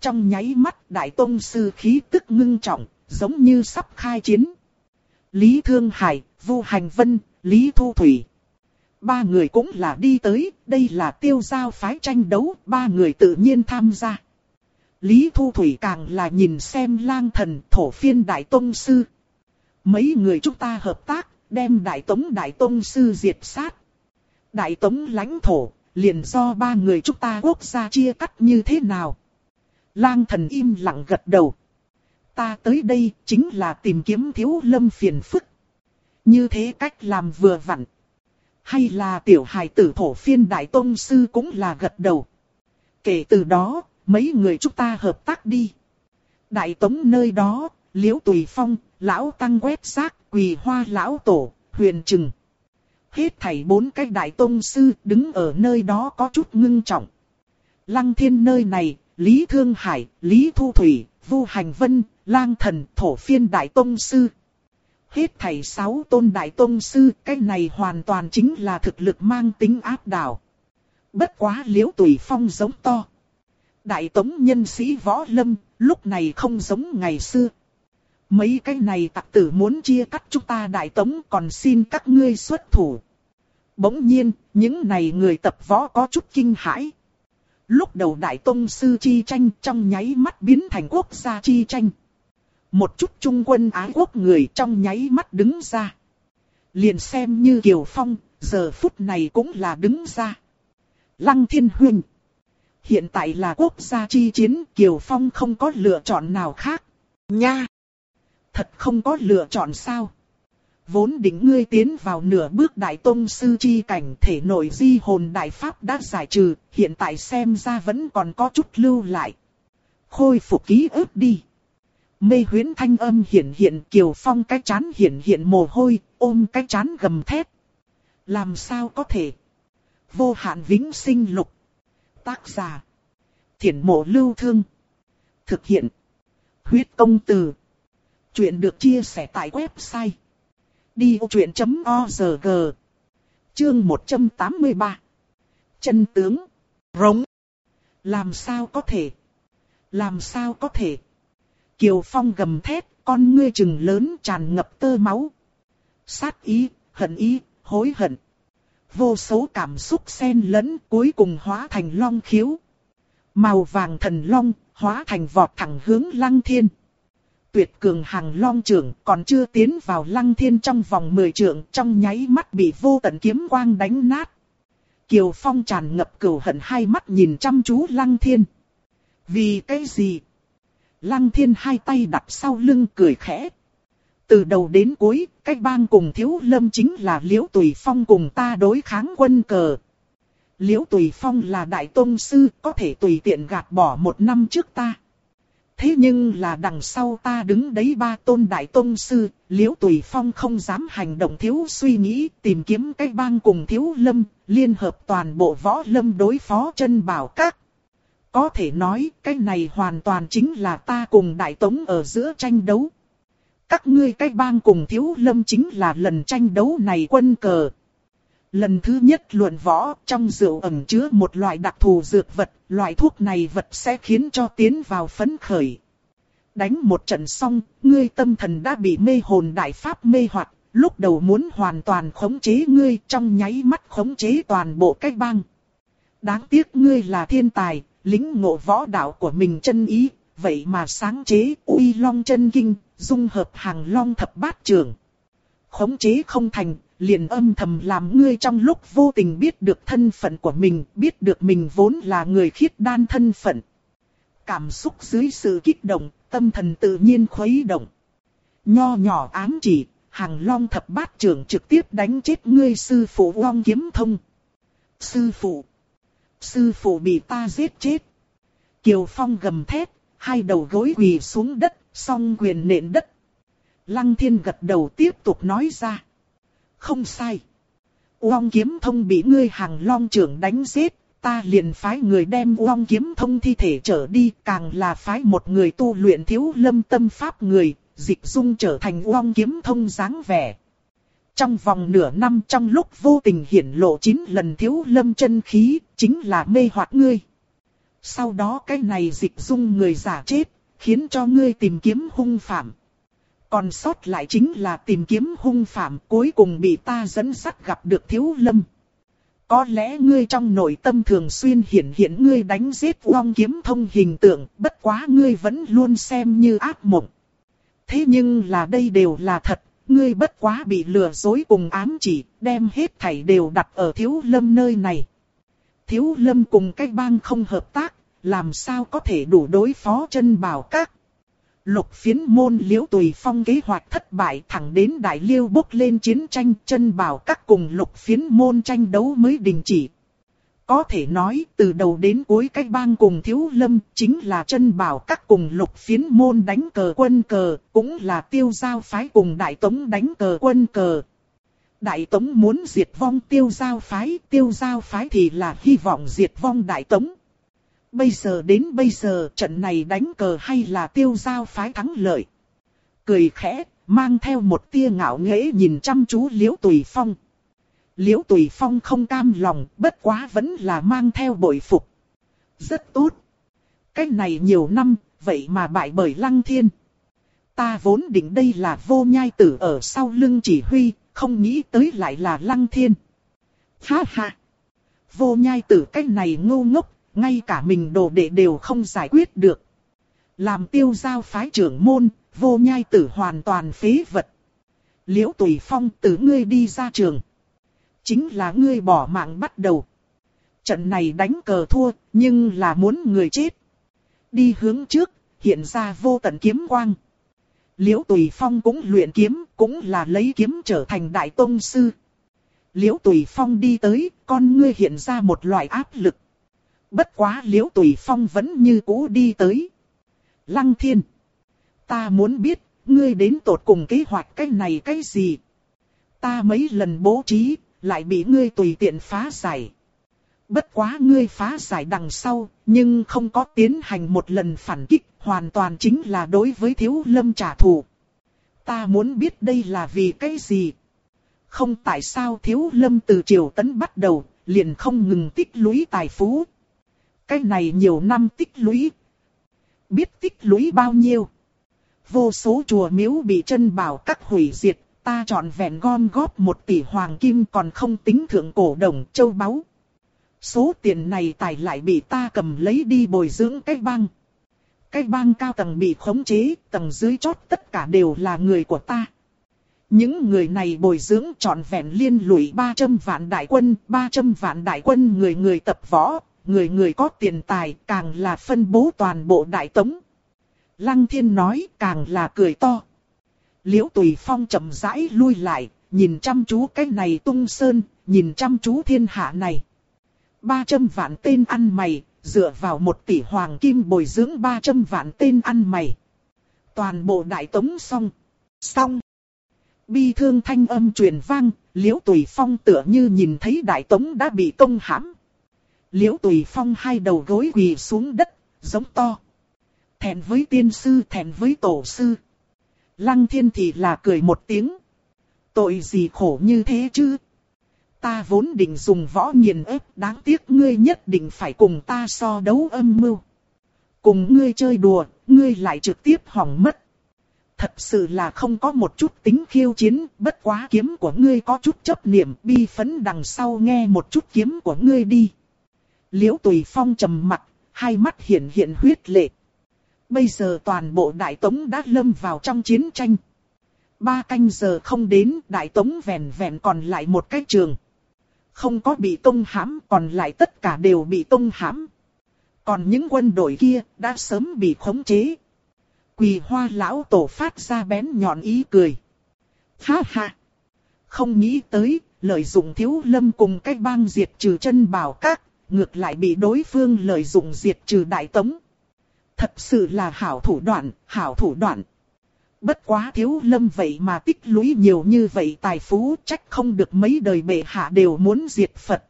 Trong nháy mắt đại tông sư khí tức ngưng trọng, giống như sắp khai chiến. Lý Thương Hải, Vu Hành Vân, Lý Thu Thủy. Ba người cũng là đi tới, đây là tiêu giao phái tranh đấu, ba người tự nhiên tham gia. Lý Thu Thủy càng là nhìn xem lang thần thổ phiên đại tông sư. Mấy người chúng ta hợp tác, đem đại tống đại tông sư diệt sát. Đại tống lãnh thổ, liền do ba người chúng ta quốc gia chia cắt như thế nào? Lang thần im lặng gật đầu. Ta tới đây chính là tìm kiếm thiếu lâm phiền phức. Như thế cách làm vừa vặn. Hay là tiểu hài tử thổ phiên đại tôn sư cũng là gật đầu. Kể từ đó, mấy người chúng ta hợp tác đi. Đại tống nơi đó, liễu tùy phong, lão tăng quét xác, quỳ hoa lão tổ, huyền trừng. Hết thảy bốn cái đại tôn sư đứng ở nơi đó có chút ngưng trọng. Lăng thiên nơi này, Lý Thương Hải, Lý Thu Thủy, Vu Hành Vân, Lang Thần, Thổ Phiên Đại Tông Sư. Hết thầy sáu tôn Đại Tông Sư, cái này hoàn toàn chính là thực lực mang tính áp đảo. Bất quá liễu tùy phong giống to. Đại Tống nhân sĩ võ lâm, lúc này không giống ngày xưa. Mấy cái này tặc tử muốn chia cắt chúng ta Đại Tống còn xin các ngươi xuất thủ. Bỗng nhiên, những này người tập võ có chút kinh hãi. Lúc đầu Đại Tông Sư chi tranh trong nháy mắt biến thành quốc gia chi tranh. Một chút trung quân ái quốc người trong nháy mắt đứng ra. Liền xem như Kiều Phong, giờ phút này cũng là đứng ra. Lăng Thiên Huynh. Hiện tại là quốc gia chi chiến, Kiều Phong không có lựa chọn nào khác. Nha! Thật không có lựa chọn sao? Vốn định ngươi tiến vào nửa bước đại tông sư chi cảnh thể nội di hồn đại pháp đã giải trừ, hiện tại xem ra vẫn còn có chút lưu lại. Khôi phục ký ức đi. Mê huyến thanh âm hiện hiện kiều phong cái chán hiện hiện mồ hôi, ôm cái chán gầm thét. Làm sao có thể? Vô hạn vĩnh sinh lục. Tác giả. Thiển mộ lưu thương. Thực hiện. Huyết công từ. Chuyện được chia sẻ tại website Đi vô chuyện.org Chương 183 Chân tướng. Rống. Làm sao có thể? Làm sao có thể? Kiều Phong gầm thét Con ngươi trừng lớn tràn ngập tơ máu. Sát ý, hận ý, hối hận. Vô số cảm xúc xen lẫn cuối cùng hóa thành long khiếu. Màu vàng thần long hóa thành vọt thẳng hướng lăng thiên tuyệt cường hàng long trưởng còn chưa tiến vào lăng thiên trong vòng 10 trượng trong nháy mắt bị vô tận kiếm quang đánh nát. Kiều Phong tràn ngập cửu hận hai mắt nhìn chăm chú lăng thiên. Vì cái gì? Lăng thiên hai tay đặt sau lưng cười khẽ. Từ đầu đến cuối, cách bang cùng thiếu lâm chính là liễu tùy phong cùng ta đối kháng quân cờ. Liễu tùy phong là đại tôn sư, có thể tùy tiện gạt bỏ một năm trước ta. Thế nhưng là đằng sau ta đứng đấy ba tôn đại tôn sư, liễu tùy phong không dám hành động thiếu suy nghĩ, tìm kiếm cái bang cùng thiếu lâm, liên hợp toàn bộ võ lâm đối phó chân bảo các. Có thể nói, cái này hoàn toàn chính là ta cùng đại tống ở giữa tranh đấu. Các ngươi cái bang cùng thiếu lâm chính là lần tranh đấu này quân cờ. Lần thứ nhất luận võ, trong rượu ẩm chứa một loại đặc thù dược vật, loại thuốc này vật sẽ khiến cho tiến vào phấn khởi. Đánh một trận xong, ngươi tâm thần đã bị mê hồn đại pháp mê hoặc, lúc đầu muốn hoàn toàn khống chế ngươi trong nháy mắt khống chế toàn bộ cách băng. Đáng tiếc ngươi là thiên tài, lính ngộ võ đạo của mình chân ý, vậy mà sáng chế uy long chân kinh, dung hợp hàng long thập bát trường. Khống chế không thành, liền âm thầm làm ngươi trong lúc vô tình biết được thân phận của mình, biết được mình vốn là người khiết đan thân phận. Cảm xúc dưới sự kích động, tâm thần tự nhiên khuấy động. Nho nhỏ ám chỉ, hàng long thập bát trưởng trực tiếp đánh chết ngươi sư phụ long kiếm thông. Sư phụ! Sư phụ bị ta giết chết. Kiều Phong gầm thét, hai đầu gối quỳ xuống đất, song quyền nện đất. Lăng thiên gật đầu tiếp tục nói ra. Không sai. Uông kiếm thông bị ngươi hàng long trưởng đánh giết, ta liền phái người đem Uông kiếm thông thi thể trở đi, càng là phái một người tu luyện thiếu lâm tâm pháp người, dịch dung trở thành Uông kiếm thông dáng vẻ. Trong vòng nửa năm trong lúc vô tình hiển lộ chín lần thiếu lâm chân khí, chính là mê hoặc ngươi. Sau đó cái này dịch dung người giả chết, khiến cho ngươi tìm kiếm hung phạm. Còn sót lại chính là tìm kiếm hung phạm cuối cùng bị ta dẫn sắt gặp được thiếu lâm. Có lẽ ngươi trong nội tâm thường xuyên hiện hiện ngươi đánh giết vong kiếm thông hình tượng, bất quá ngươi vẫn luôn xem như ác mộng. Thế nhưng là đây đều là thật, ngươi bất quá bị lừa dối cùng ám chỉ, đem hết thảy đều đặt ở thiếu lâm nơi này. Thiếu lâm cùng cách bang không hợp tác, làm sao có thể đủ đối phó chân bảo các. Lục phiến môn liễu tùy phong kế hoạch thất bại thẳng đến đại liêu bốc lên chiến tranh chân bảo các cùng lục phiến môn tranh đấu mới đình chỉ. Có thể nói từ đầu đến cuối cách bang cùng thiếu lâm chính là chân bảo các cùng lục phiến môn đánh cờ quân cờ, cũng là tiêu giao phái cùng đại tống đánh cờ quân cờ. Đại tống muốn diệt vong tiêu giao phái, tiêu giao phái thì là hy vọng diệt vong đại tống. Bây giờ đến bây giờ trận này đánh cờ hay là tiêu giao phái thắng lợi. Cười khẽ, mang theo một tia ngạo nghễ nhìn chăm chú liễu tùy phong. Liễu tùy phong không cam lòng, bất quá vẫn là mang theo bội phục. Rất tốt. Cách này nhiều năm, vậy mà bại bởi lăng thiên. Ta vốn định đây là vô nhai tử ở sau lưng chỉ huy, không nghĩ tới lại là lăng thiên. Ha ha. Vô nhai tử cách này ngu ngốc, ngay cả mình đồ đệ đều không giải quyết được. Làm tiêu giao phái trưởng môn, vô nhai tử hoàn toàn phế vật. Liễu tùy phong từ ngươi đi ra trường. Chính là ngươi bỏ mạng bắt đầu. Trận này đánh cờ thua, nhưng là muốn người chết. Đi hướng trước, hiện ra vô tận kiếm quang. Liễu Tùy Phong cũng luyện kiếm, cũng là lấy kiếm trở thành đại tông sư. Liễu Tùy Phong đi tới, con ngươi hiện ra một loại áp lực. Bất quá liễu tùy phong vẫn như cũ đi tới. Lăng thiên. Ta muốn biết, ngươi đến tột cùng kế hoạch cái này cái gì? Ta mấy lần bố trí, lại bị ngươi tùy tiện phá giải. Bất quá ngươi phá giải đằng sau, nhưng không có tiến hành một lần phản kích, hoàn toàn chính là đối với thiếu lâm trả thù. Ta muốn biết đây là vì cái gì? Không tại sao thiếu lâm từ triều tấn bắt đầu, liền không ngừng tích lũy tài phú, cái này nhiều năm tích lũy. Biết tích lũy bao nhiêu. Vô số chùa miếu bị chân bảo các hủy diệt, ta chọn vẹn gom góp một tỷ hoàng kim còn không tính thượng cổ đồng châu báu. Số tiền này tài lại bị ta cầm lấy đi bồi dưỡng cái băng. Cái băng cao tầng bị khống chế, tầng dưới chót tất cả đều là người của ta. Những người này bồi dưỡng trọn vẹn liên lụy 300 vạn đại quân, 300 vạn đại quân người người tập võ, người người có tiền tài càng là phân bố toàn bộ đại tống. Lăng thiên nói càng là cười to. Liễu tùy phong chậm rãi lui lại, nhìn chăm chú cái này tung sơn, nhìn chăm chú thiên hạ này. Ba trăm vạn tên ăn mày, dựa vào một tỷ hoàng kim bồi dưỡng ba trăm vạn tên ăn mày. Toàn bộ đại tống xong. Xong. Bi thương thanh âm truyền vang, liễu tùy phong tựa như nhìn thấy đại tống đã bị công hãm. Liễu Tùy Phong hai đầu gối quỳ xuống đất, giống to. Thẹn với tiên sư, thẹn với tổ sư. Lăng thiên thì là cười một tiếng. Tội gì khổ như thế chứ? Ta vốn định dùng võ nghiền ép, đáng tiếc ngươi nhất định phải cùng ta so đấu âm mưu. Cùng ngươi chơi đùa, ngươi lại trực tiếp hỏng mất. Thật sự là không có một chút tính khiêu chiến, bất quá kiếm của ngươi có chút chấp niệm, bi phấn đằng sau nghe một chút kiếm của ngươi đi. Liễu Tùy Phong trầm mặt, hai mắt hiện hiện huyết lệ. Bây giờ toàn bộ Đại Tống đã lâm vào trong chiến tranh. Ba canh giờ không đến, Đại Tống vẹn vẹn còn lại một cái trường. Không có bị công hãm, còn lại tất cả đều bị công hãm. Còn những quân đội kia đã sớm bị khống chế. Quỳ hoa lão tổ phát ra bén nhọn ý cười. Ha ha! Không nghĩ tới, lợi dụng thiếu lâm cùng cách bang diệt trừ chân bảo các, ngược lại bị đối phương lợi dụng diệt trừ đại tống. Thật sự là hảo thủ đoạn, hảo thủ đoạn. Bất quá thiếu lâm vậy mà tích lũy nhiều như vậy tài phú trách không được mấy đời bệ hạ đều muốn diệt Phật.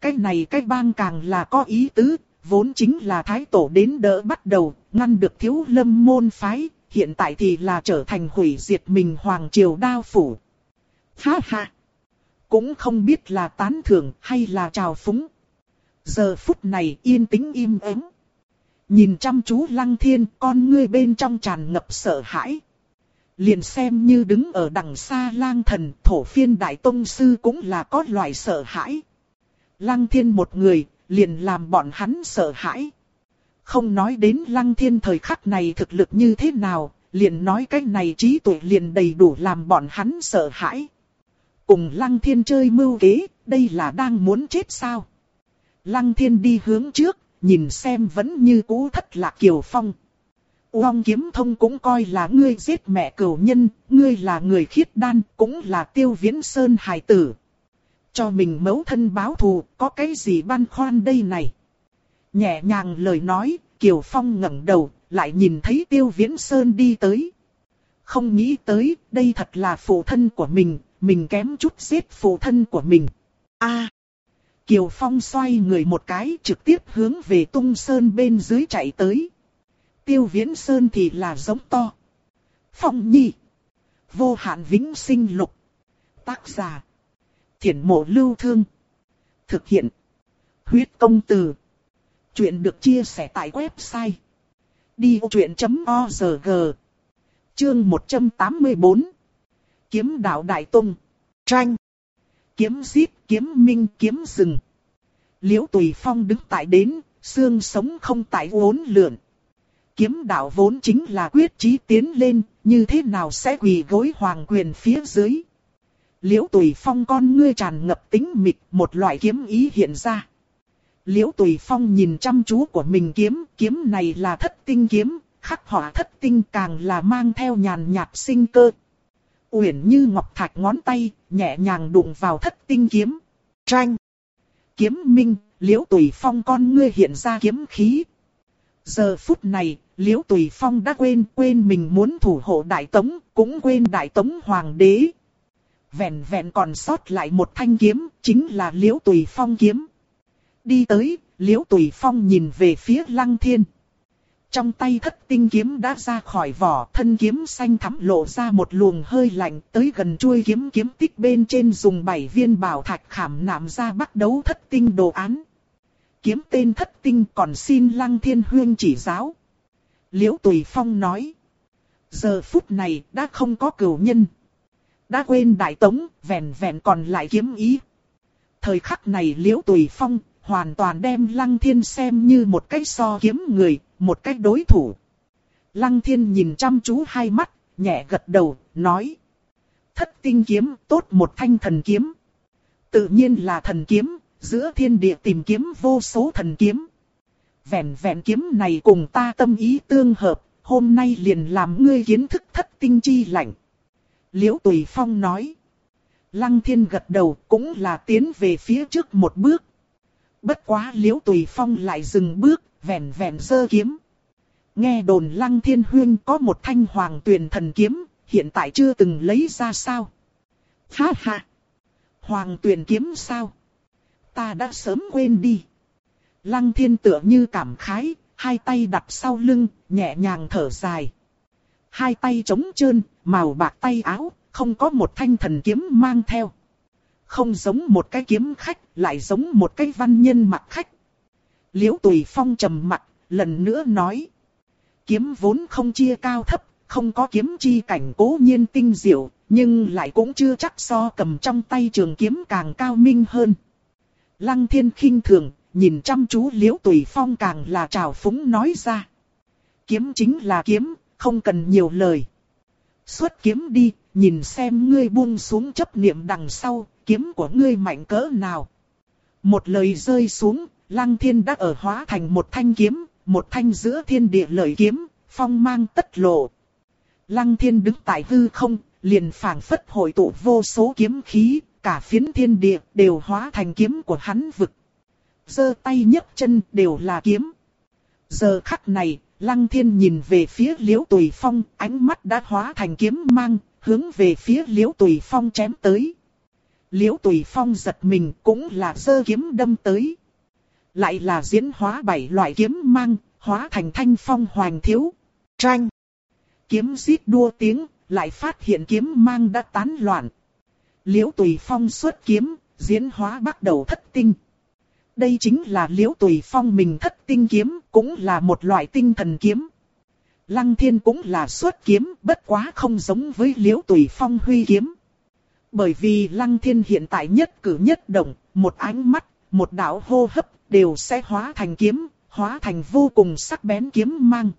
Cái này cái bang càng là có ý tứ, vốn chính là thái tổ đến đỡ bắt đầu, ngăn được thiếu lâm môn phái, hiện tại thì là trở thành hủy diệt mình hoàng triều đao phủ. Ha ha! Cũng không biết là tán thưởng hay là trào phúng. Giờ phút này yên tĩnh im ắng. Nhìn chăm chú lăng thiên con ngươi bên trong tràn ngập sợ hãi. Liền xem như đứng ở đằng xa lang thần thổ phiên đại tông sư cũng là có loại sợ hãi. Lăng thiên một người liền làm bọn hắn sợ hãi. Không nói đến lăng thiên thời khắc này thực lực như thế nào, liền nói cái này trí tuệ liền đầy đủ làm bọn hắn sợ hãi. Cùng lăng thiên chơi mưu kế, đây là đang muốn chết sao? Lăng thiên đi hướng trước, nhìn xem vẫn như cũ thất lạc kiều phong. Uông kiếm thông cũng coi là ngươi giết mẹ cửu nhân, ngươi là người khiết đan, cũng là tiêu viễn sơn hài tử. Cho mình mấu thân báo thù, có cái gì băn khoăn đây này? Nhẹ nhàng lời nói, Kiều Phong ngẩng đầu, lại nhìn thấy Tiêu Viễn Sơn đi tới. Không nghĩ tới, đây thật là phụ thân của mình, mình kém chút giết phụ thân của mình. a Kiều Phong xoay người một cái trực tiếp hướng về tung sơn bên dưới chạy tới. Tiêu Viễn Sơn thì là giống to. Phong nhi. Vô hạn vĩnh sinh lục. Tác giả. Thiển mộ lưu thương. Thực hiện. Huyết công từ. Chuyện được chia sẻ tại website. Đi vô chuyện.org Chương 184 Kiếm đạo Đại Tông Tranh Kiếm giết, kiếm minh, kiếm rừng Liễu Tùy Phong đứng tại đến, xương sống không tại uốn lượn. Kiếm đạo vốn chính là quyết chí tiến lên, như thế nào sẽ quỳ gối hoàng quyền phía dưới. Liễu Tùy Phong con ngươi tràn ngập tính mịch, một loại kiếm ý hiện ra. Liễu Tùy Phong nhìn chăm chú của mình kiếm, kiếm này là thất tinh kiếm, khắc họa thất tinh càng là mang theo nhàn nhạt sinh cơ. Uyển như ngọc thạch ngón tay, nhẹ nhàng đụng vào thất tinh kiếm. Tranh. Kiếm minh, liễu tùy phong con ngươi hiện ra kiếm khí. Giờ phút này, liễu tùy phong đã quên quên mình muốn thủ hộ đại tống, cũng quên đại tống hoàng đế. Vẹn vẹn còn sót lại một thanh kiếm, chính là liễu tùy phong kiếm. Đi tới, liễu tùy phong nhìn về phía lăng thiên. Trong tay thất tinh kiếm đã ra khỏi vỏ, thân kiếm xanh thắm lộ ra một luồng hơi lạnh tới gần chuôi kiếm kiếm tích bên trên dùng bảy viên bảo thạch khảm nạm ra bắt đấu thất tinh đồ án. Kiếm tên thất tinh còn xin lăng thiên huyên chỉ giáo. Liễu Tùy Phong nói. Giờ phút này đã không có cửu nhân. Đã quên đại tống, vẹn vẹn còn lại kiếm ý. Thời khắc này Liễu Tùy Phong hoàn toàn đem Lăng Thiên xem như một cái so kiếm người, một cái đối thủ. Lăng Thiên nhìn chăm chú hai mắt, nhẹ gật đầu, nói. Thất tinh kiếm, tốt một thanh thần kiếm. Tự nhiên là thần kiếm, giữa thiên địa tìm kiếm vô số thần kiếm. Vẹn vẹn kiếm này cùng ta tâm ý tương hợp, hôm nay liền làm ngươi kiến thức thất tinh chi lạnh. Liễu Tùy Phong nói. Lăng thiên gật đầu cũng là tiến về phía trước một bước. Bất quá liễu tùy phong lại dừng bước, vẹn vẹn giơ kiếm. Nghe đồn lăng thiên huyên có một thanh hoàng tuyển thần kiếm, hiện tại chưa từng lấy ra sao. Ha ha! Hoàng tuyển kiếm sao? Ta đã sớm quên đi. Lăng thiên tựa như cảm khái, hai tay đặt sau lưng, nhẹ nhàng thở dài. Hai tay trống trơn, màu bạc tay áo, không có một thanh thần kiếm mang theo không giống một cái kiếm khách, lại giống một cái văn nhân mặt khách. Liễu Tùy Phong trầm mặt, lần nữa nói. Kiếm vốn không chia cao thấp, không có kiếm chi cảnh cố nhiên tinh diệu, nhưng lại cũng chưa chắc so cầm trong tay trường kiếm càng cao minh hơn. Lăng thiên khinh thường, nhìn chăm chú liễu tùy phong càng là trào phúng nói ra. Kiếm chính là kiếm, không cần nhiều lời. Xuất kiếm đi, nhìn xem ngươi buông xuống chấp niệm đằng sau, kiếm của ngươi mạnh cỡ nào. Một lời rơi xuống, lăng thiên đã ở hóa thành một thanh kiếm, một thanh giữa thiên địa lợi kiếm, phong mang tất lộ. Lăng thiên đứng tại hư không, liền phảng phất hội tụ vô số kiếm khí, cả phiến thiên địa đều hóa thành kiếm của hắn vực. giơ tay nhấc chân đều là kiếm. Giờ khắc này, Lăng thiên nhìn về phía liễu tùy phong, ánh mắt đã hóa thành kiếm mang, hướng về phía liễu tùy phong chém tới. Liễu tùy phong giật mình cũng là sơ kiếm đâm tới. Lại là diễn hóa bảy loại kiếm mang, hóa thành thanh phong hoàng thiếu. Tranh. Kiếm giết đua tiếng, lại phát hiện kiếm mang đã tán loạn. Liễu tùy phong xuất kiếm, diễn hóa bắt đầu thất tinh. Đây chính là liễu tùy phong mình thất tinh kiếm, cũng là một loại tinh thần kiếm. Lăng thiên cũng là xuất kiếm, bất quá không giống với liễu tùy phong huy kiếm. Bởi vì lăng thiên hiện tại nhất cử nhất động, một ánh mắt, một đạo hô hấp, đều sẽ hóa thành kiếm, hóa thành vô cùng sắc bén kiếm mang.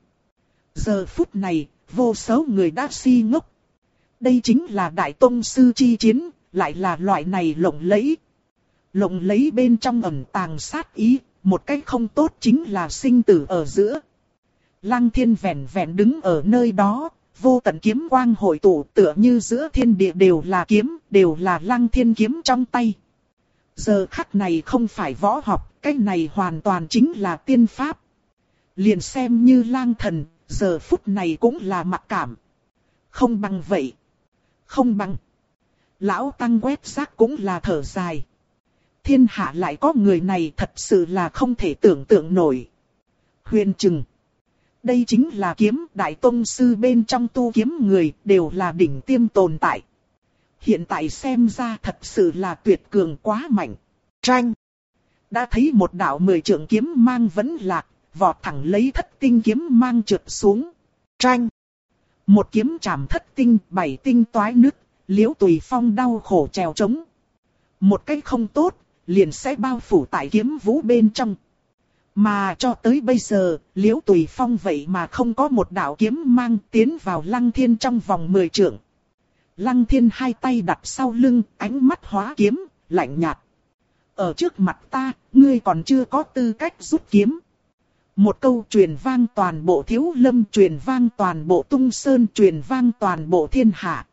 Giờ phút này, vô số người đã si ngốc. Đây chính là Đại Tông Sư chi chiến, lại là loại này lộng lẫy. Lộng lẫy bên trong ẩn tàng sát ý, một cách không tốt chính là sinh tử ở giữa. Lăng thiên vẹn vẹn đứng ở nơi đó, vô tận kiếm quang hội tụ tựa như giữa thiên địa đều là kiếm, đều là lăng thiên kiếm trong tay. Giờ khắc này không phải võ học, cái này hoàn toàn chính là tiên pháp. Liền xem như lang thần, giờ phút này cũng là mặc cảm. Không bằng vậy. Không bằng. Lão Tăng quét rác cũng là thở dài. Thiên hạ lại có người này thật sự là không thể tưởng tượng nổi. Huyền trừng. Đây chính là kiếm đại tông sư bên trong tu kiếm người đều là đỉnh tiêm tồn tại. Hiện tại xem ra thật sự là tuyệt cường quá mạnh. Tranh. Đã thấy một đạo mười trưởng kiếm mang vẫn lạc, vọt thẳng lấy thất tinh kiếm mang trượt xuống. Tranh. Một kiếm chạm thất tinh, bảy tinh toái nước, liễu tùy phong đau khổ trèo trống. Một cách không tốt, liền sẽ bao phủ tại kiếm vũ bên trong. Mà cho tới bây giờ, liễu tùy phong vậy mà không có một đạo kiếm mang tiến vào lăng thiên trong vòng mười trượng. Lăng thiên hai tay đặt sau lưng, ánh mắt hóa kiếm, lạnh nhạt. Ở trước mặt ta, ngươi còn chưa có tư cách rút kiếm. Một câu truyền vang toàn bộ thiếu lâm, truyền vang toàn bộ tung sơn, truyền vang toàn bộ thiên hạ.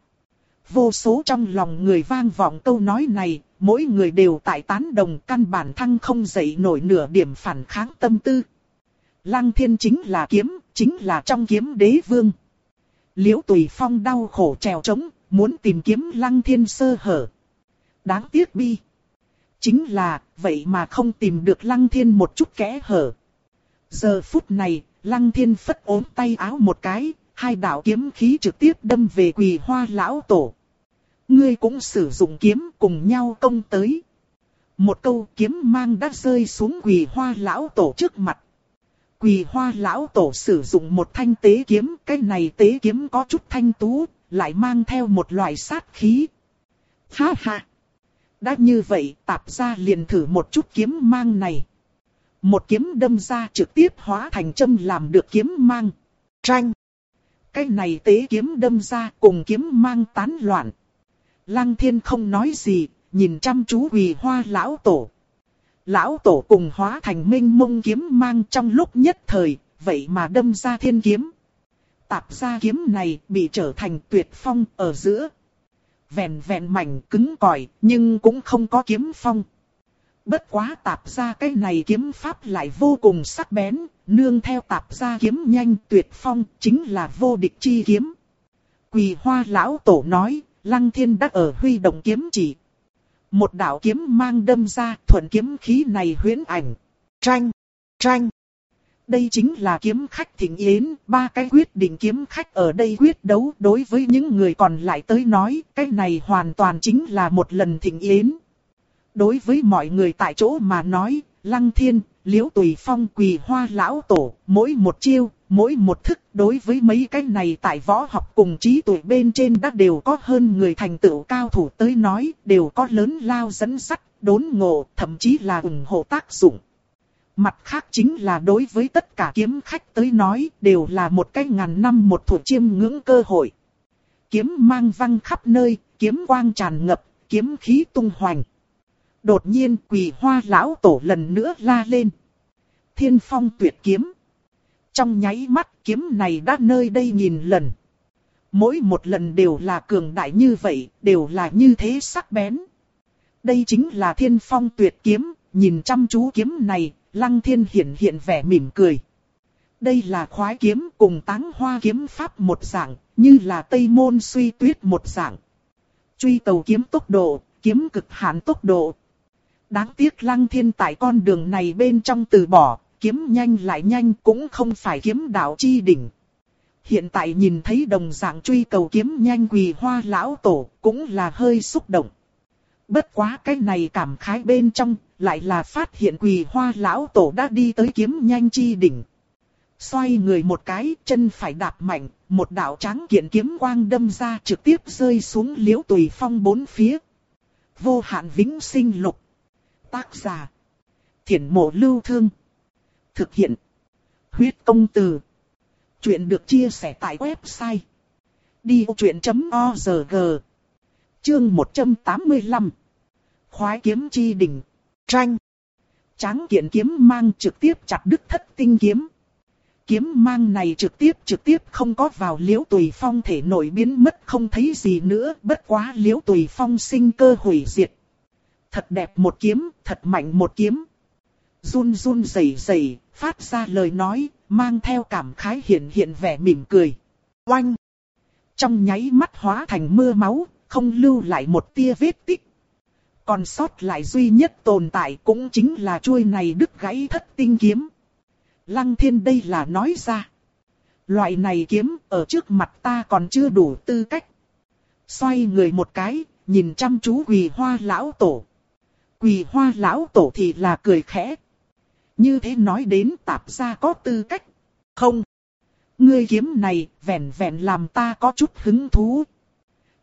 Vô số trong lòng người vang vọng câu nói này, mỗi người đều tại tán đồng căn bản thăng không dậy nổi nửa điểm phản kháng tâm tư. Lăng thiên chính là kiếm, chính là trong kiếm đế vương. Liễu tùy phong đau khổ trèo trống, muốn tìm kiếm lăng thiên sơ hở. Đáng tiếc bi. Chính là, vậy mà không tìm được lăng thiên một chút kẽ hở. Giờ phút này, lăng thiên phất ốm tay áo một cái, hai đạo kiếm khí trực tiếp đâm về quỳ hoa lão tổ. Ngươi cũng sử dụng kiếm cùng nhau công tới. Một câu kiếm mang đã rơi xuống quỳ hoa lão tổ trước mặt. Quỳ hoa lão tổ sử dụng một thanh tế kiếm, cái này tế kiếm có chút thanh tú, lại mang theo một loại sát khí. Ha ha! Đã như vậy, tạp ra liền thử một chút kiếm mang này. Một kiếm đâm ra trực tiếp hóa thành châm làm được kiếm mang. Tranh! Cái này tế kiếm đâm ra cùng kiếm mang tán loạn. Lăng thiên không nói gì, nhìn chăm chú quỳ hoa lão tổ. Lão tổ cùng hóa thành minh mông kiếm mang trong lúc nhất thời, vậy mà đâm ra thiên kiếm. Tạp ra kiếm này bị trở thành tuyệt phong ở giữa. Vẹn vẹn mảnh cứng cỏi, nhưng cũng không có kiếm phong. Bất quá tạp ra cái này kiếm pháp lại vô cùng sắc bén, nương theo tạp ra kiếm nhanh tuyệt phong, chính là vô địch chi kiếm. Quỳ hoa lão tổ nói, Lăng thiên đã ở huy động kiếm chỉ. Một đạo kiếm mang đâm ra thuận kiếm khí này huyễn ảnh. Tranh, tranh. Đây chính là kiếm khách thịnh yến, ba cái quyết định kiếm khách ở đây quyết đấu đối với những người còn lại tới nói, cái này hoàn toàn chính là một lần thịnh yến. Đối với mọi người tại chỗ mà nói, Lăng Thiên, Liễu Tùy Phong quỳ hoa lão tổ, mỗi một chiêu, mỗi một thức đối với mấy cái này tại võ học cùng trí tuệ bên trên đã đều có hơn người thành tựu cao thủ tới nói, đều có lớn lao dẫn sắt, đốn ngộ, thậm chí là ủng hộ tác dụng. Mặt khác chính là đối với tất cả kiếm khách tới nói, đều là một cái ngàn năm một thủ chiêm ngưỡng cơ hội. Kiếm mang văng khắp nơi, kiếm quang tràn ngập, kiếm khí tung hoành. Đột nhiên quỳ hoa lão tổ lần nữa la lên. Thiên phong tuyệt kiếm. Trong nháy mắt kiếm này đã nơi đây nhìn lần. Mỗi một lần đều là cường đại như vậy, đều là như thế sắc bén. Đây chính là thiên phong tuyệt kiếm, nhìn chăm chú kiếm này, lăng thiên hiện hiện vẻ mỉm cười. Đây là khoái kiếm cùng táng hoa kiếm pháp một dạng, như là tây môn suy tuyết một dạng. Truy tàu kiếm tốc độ, kiếm cực hạn tốc độ. Đáng tiếc lăng thiên tại con đường này bên trong từ bỏ, kiếm nhanh lại nhanh cũng không phải kiếm đạo chi đỉnh. Hiện tại nhìn thấy đồng dạng truy cầu kiếm nhanh quỳ hoa lão tổ cũng là hơi xúc động. Bất quá cái này cảm khái bên trong, lại là phát hiện quỳ hoa lão tổ đã đi tới kiếm nhanh chi đỉnh. Xoay người một cái, chân phải đạp mạnh, một đạo trắng kiện kiếm quang đâm ra trực tiếp rơi xuống liễu tùy phong bốn phía. Vô hạn vĩnh sinh lục. Tác giả. Thiển mộ lưu thương. Thực hiện. Huyết công từ. Chuyện được chia sẻ tại website. Đi vô chuyện.org Chương 185 Khoái kiếm chi đỉnh. Tranh. Tráng kiện kiếm mang trực tiếp chặt đứt thất tinh kiếm. Kiếm mang này trực tiếp trực tiếp không có vào liễu tùy phong thể nổi biến mất không thấy gì nữa. Bất quá liễu tùy phong sinh cơ hủy diệt. Thật đẹp một kiếm, thật mạnh một kiếm. Run run rẩy rẩy, phát ra lời nói, mang theo cảm khái hiện hiện vẻ mỉm cười. Oanh! Trong nháy mắt hóa thành mưa máu, không lưu lại một tia vết tích. Còn sót lại duy nhất tồn tại cũng chính là chuôi này đứt gãy thất tinh kiếm. Lăng thiên đây là nói ra. Loại này kiếm ở trước mặt ta còn chưa đủ tư cách. Xoay người một cái, nhìn chăm chú quỳ hoa lão tổ. Quỳ hoa lão tổ thì là cười khẽ. Như thế nói đến tạp gia có tư cách. Không. Ngươi kiếm này vẹn vẹn làm ta có chút hứng thú.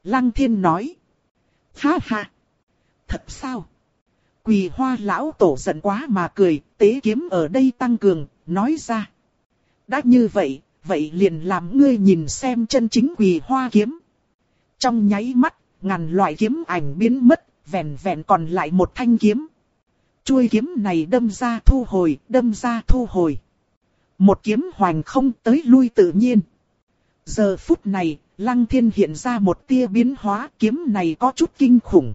Lăng thiên nói. Ha ha. Thật sao? Quỳ hoa lão tổ giận quá mà cười, tế kiếm ở đây tăng cường, nói ra. Đã như vậy, vậy liền làm ngươi nhìn xem chân chính quỳ hoa kiếm. Trong nháy mắt, ngàn loại kiếm ảnh biến mất, vẹn vẹn còn lại một thanh kiếm. Chuôi kiếm này đâm ra thu hồi, đâm ra thu hồi. Một kiếm hoành không tới lui tự nhiên. Giờ phút này, Lăng Thiên hiện ra một tia biến hóa kiếm này có chút kinh khủng.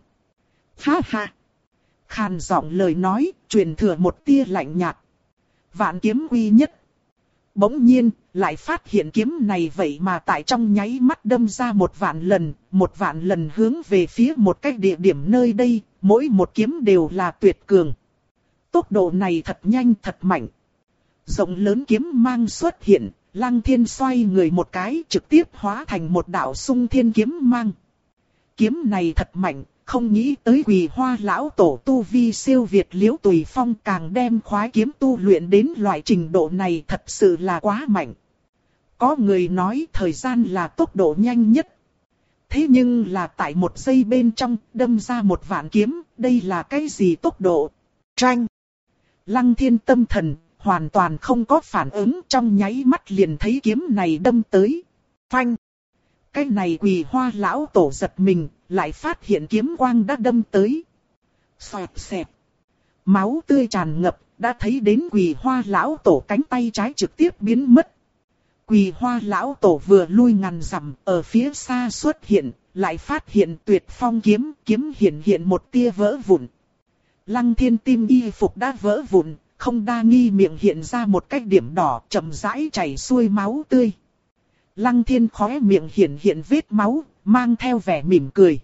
Ha ha! Khàn giọng lời nói, truyền thừa một tia lạnh nhạt. Vạn kiếm uy nhất. Bỗng nhiên, lại phát hiện kiếm này vậy mà tại trong nháy mắt đâm ra một vạn lần, một vạn lần hướng về phía một cái địa điểm nơi đây, mỗi một kiếm đều là tuyệt cường. Tốc độ này thật nhanh thật mạnh. Rộng lớn kiếm mang xuất hiện, lăng thiên xoay người một cái trực tiếp hóa thành một đạo sung thiên kiếm mang. Kiếm này thật mạnh, không nghĩ tới quỳ hoa lão tổ tu vi siêu việt liễu tùy phong càng đem khoái kiếm tu luyện đến loại trình độ này thật sự là quá mạnh. Có người nói thời gian là tốc độ nhanh nhất. Thế nhưng là tại một giây bên trong đâm ra một vạn kiếm, đây là cái gì tốc độ? Tranh! Lăng thiên tâm thần, hoàn toàn không có phản ứng trong nháy mắt liền thấy kiếm này đâm tới. Phanh! Cái này quỳ hoa lão tổ giật mình, lại phát hiện kiếm quang đã đâm tới. Xoẹt xẹt. Máu tươi tràn ngập, đã thấy đến quỳ hoa lão tổ cánh tay trái trực tiếp biến mất. Quỳ hoa lão tổ vừa lui ngàn dặm ở phía xa xuất hiện, lại phát hiện tuyệt phong kiếm, kiếm hiện hiện một tia vỡ vụn. Lăng thiên tim y phục đã vỡ vụn, không đa nghi miệng hiện ra một cái điểm đỏ chậm rãi chảy xuôi máu tươi. Lăng thiên khóe miệng hiện hiện vết máu, mang theo vẻ mỉm cười.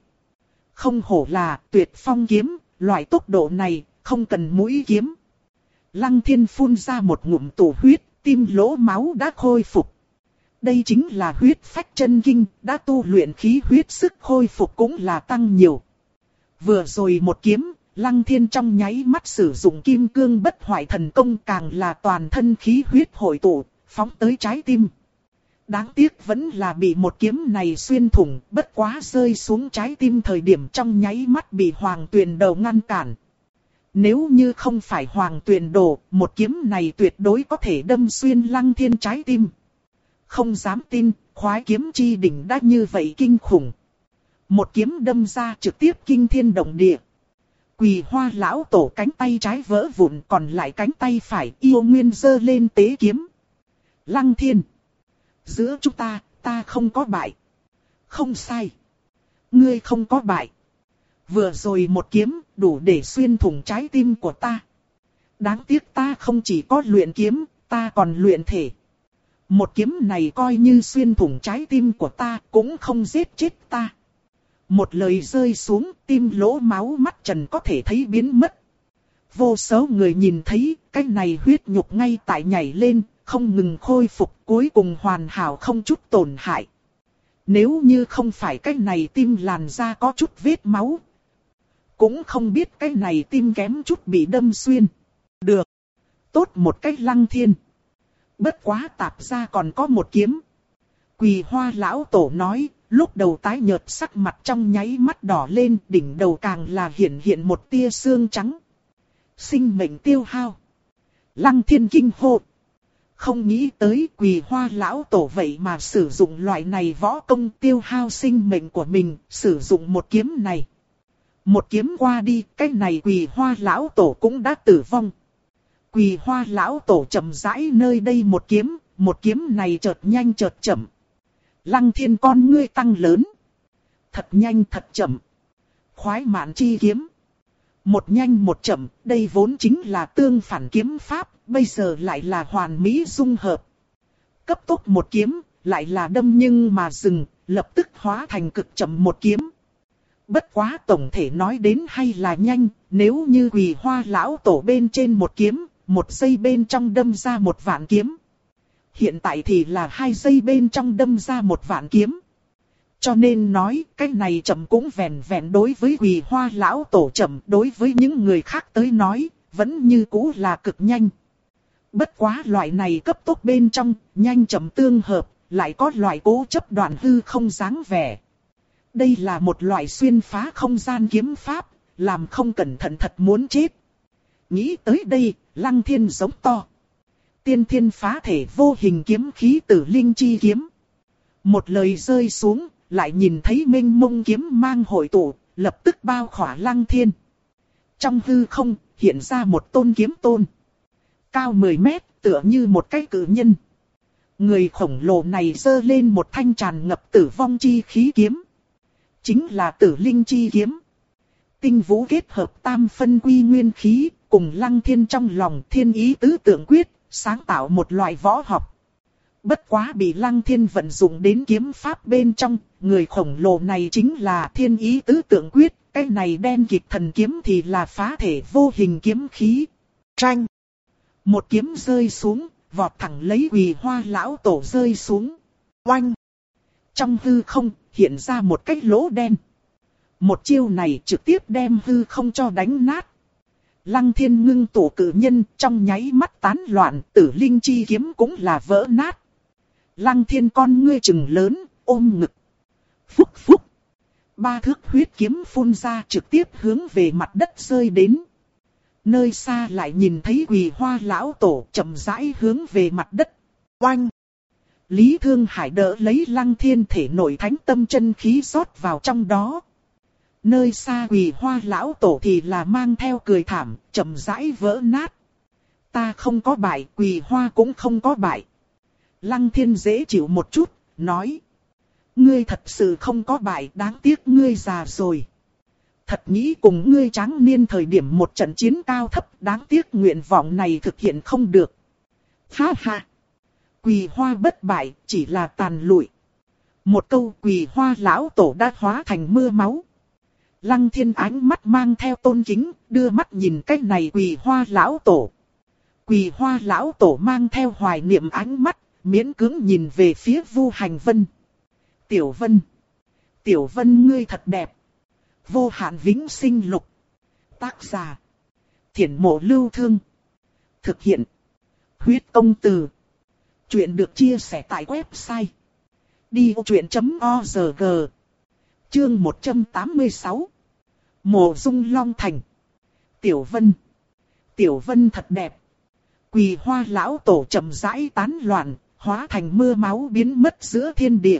Không hổ là tuyệt phong kiếm, loại tốc độ này, không cần mũi kiếm. Lăng thiên phun ra một ngụm tủ huyết, tim lỗ máu đã khôi phục. Đây chính là huyết phách chân kinh, đã tu luyện khí huyết sức khôi phục cũng là tăng nhiều. Vừa rồi một kiếm, lăng thiên trong nháy mắt sử dụng kim cương bất hoại thần công càng là toàn thân khí huyết hội tụ, phóng tới trái tim. Đáng tiếc vẫn là bị một kiếm này xuyên thủng, bất quá rơi xuống trái tim thời điểm trong nháy mắt bị hoàng tuyền đầu ngăn cản. Nếu như không phải hoàng tuyền đồ, một kiếm này tuyệt đối có thể đâm xuyên lăng thiên trái tim. Không dám tin, khoái kiếm chi đỉnh đã như vậy kinh khủng. Một kiếm đâm ra trực tiếp kinh thiên động địa. Quỳ hoa lão tổ cánh tay trái vỡ vụn còn lại cánh tay phải yêu nguyên dơ lên tế kiếm. Lăng thiên. Giữa chúng ta, ta không có bại. Không sai. Ngươi không có bại. Vừa rồi một kiếm, đủ để xuyên thủng trái tim của ta. Đáng tiếc ta không chỉ có luyện kiếm, ta còn luyện thể. Một kiếm này coi như xuyên thủng trái tim của ta cũng không giết chết ta. Một lời rơi xuống tim lỗ máu mắt trần có thể thấy biến mất. Vô số người nhìn thấy cái này huyết nhục ngay tại nhảy lên, không ngừng khôi phục cuối cùng hoàn hảo không chút tổn hại. Nếu như không phải cái này tim làn da có chút vết máu, cũng không biết cái này tim kém chút bị đâm xuyên. Được. Tốt một cách lăng thiên. Bất quá tạp ra còn có một kiếm. Quỳ hoa lão tổ nói, lúc đầu tái nhợt sắc mặt trong nháy mắt đỏ lên, đỉnh đầu càng là hiện hiện một tia xương trắng. Sinh mệnh tiêu hao. Lăng thiên kinh hộ. Không nghĩ tới quỳ hoa lão tổ vậy mà sử dụng loại này võ công tiêu hao sinh mệnh của mình, sử dụng một kiếm này. Một kiếm qua đi, cái này quỳ hoa lão tổ cũng đã tử vong. Quỳ hoa lão tổ chậm rãi nơi đây một kiếm, một kiếm này chợt nhanh chợt chậm. Lăng thiên con ngươi tăng lớn. Thật nhanh thật chậm. Khoái mạn chi kiếm. Một nhanh một chậm, đây vốn chính là tương phản kiếm pháp, bây giờ lại là hoàn mỹ dung hợp. Cấp tốc một kiếm, lại là đâm nhưng mà dừng, lập tức hóa thành cực chậm một kiếm. Bất quá tổng thể nói đến hay là nhanh, nếu như quỳ hoa lão tổ bên trên một kiếm, một giây bên trong đâm ra một vạn kiếm. Hiện tại thì là hai giây bên trong đâm ra một vạn kiếm. Cho nên nói cái này chậm cũng vẹn vẹn đối với quỳ hoa lão tổ chậm đối với những người khác tới nói, vẫn như cũ là cực nhanh. Bất quá loại này cấp tốc bên trong, nhanh chậm tương hợp, lại có loại cố chấp đoạn hư không dáng vẻ. Đây là một loại xuyên phá không gian kiếm pháp, làm không cẩn thận thật muốn chết. Nghĩ tới đây, lăng thiên giống to. Tiên thiên phá thể vô hình kiếm khí tử linh chi kiếm. Một lời rơi xuống, lại nhìn thấy minh mông kiếm mang hội tụ, lập tức bao khỏa lăng thiên. Trong hư không, hiện ra một tôn kiếm tôn. Cao 10 mét, tựa như một cái cử nhân. Người khổng lồ này dơ lên một thanh tràn ngập tử vong chi khí kiếm. Chính là tử linh chi kiếm. Tinh vũ kết hợp tam phân quy nguyên khí, cùng lăng thiên trong lòng thiên ý tứ tượng quyết, sáng tạo một loại võ học. Bất quá bị lăng thiên vận dụng đến kiếm pháp bên trong, người khổng lồ này chính là thiên ý tứ tượng quyết, cái này đen kịp thần kiếm thì là phá thể vô hình kiếm khí. Tranh. Một kiếm rơi xuống, vọt thẳng lấy quỳ hoa lão tổ rơi xuống. Oanh. Trong hư không, hiện ra một cái lỗ đen. Một chiêu này trực tiếp đem hư không cho đánh nát. Lăng thiên ngưng tổ cử nhân trong nháy mắt tán loạn, tử linh chi kiếm cũng là vỡ nát. Lăng thiên con ngươi chừng lớn, ôm ngực. Phúc phúc. Ba thước huyết kiếm phun ra trực tiếp hướng về mặt đất rơi đến. Nơi xa lại nhìn thấy quỳ hoa lão tổ chậm rãi hướng về mặt đất. Oanh. Lý Thương Hải đỡ lấy lăng thiên thể nội thánh tâm chân khí rót vào trong đó. Nơi xa quỳ hoa lão tổ thì là mang theo cười thảm, chậm rãi vỡ nát. Ta không có bại, quỳ hoa cũng không có bại. Lăng thiên dễ chịu một chút, nói. Ngươi thật sự không có bại, đáng tiếc ngươi già rồi. Thật nghĩ cùng ngươi tráng niên thời điểm một trận chiến cao thấp, đáng tiếc nguyện vọng này thực hiện không được. Ha ha! Quỳ hoa bất bại, chỉ là tàn lụi. Một câu quỳ hoa lão tổ đã hóa thành mưa máu. Lăng thiên ánh mắt mang theo tôn kính, đưa mắt nhìn cái này quỳ hoa lão tổ. Quỳ hoa lão tổ mang theo hoài niệm ánh mắt, miễn cưỡng nhìn về phía vu hành vân. Tiểu vân. Tiểu vân ngươi thật đẹp. Vô hạn vĩnh sinh lục. Tác giả. Thiển mộ lưu thương. Thực hiện. Huyết công từ. Chuyện được chia sẻ tại website. Đi vô chuyện.org Chương 186 Mộ dung long thành. Tiểu Vân. Tiểu Vân thật đẹp. Quỳ hoa lão tổ chậm rãi tán loạn Hóa thành mưa máu biến mất giữa thiên địa.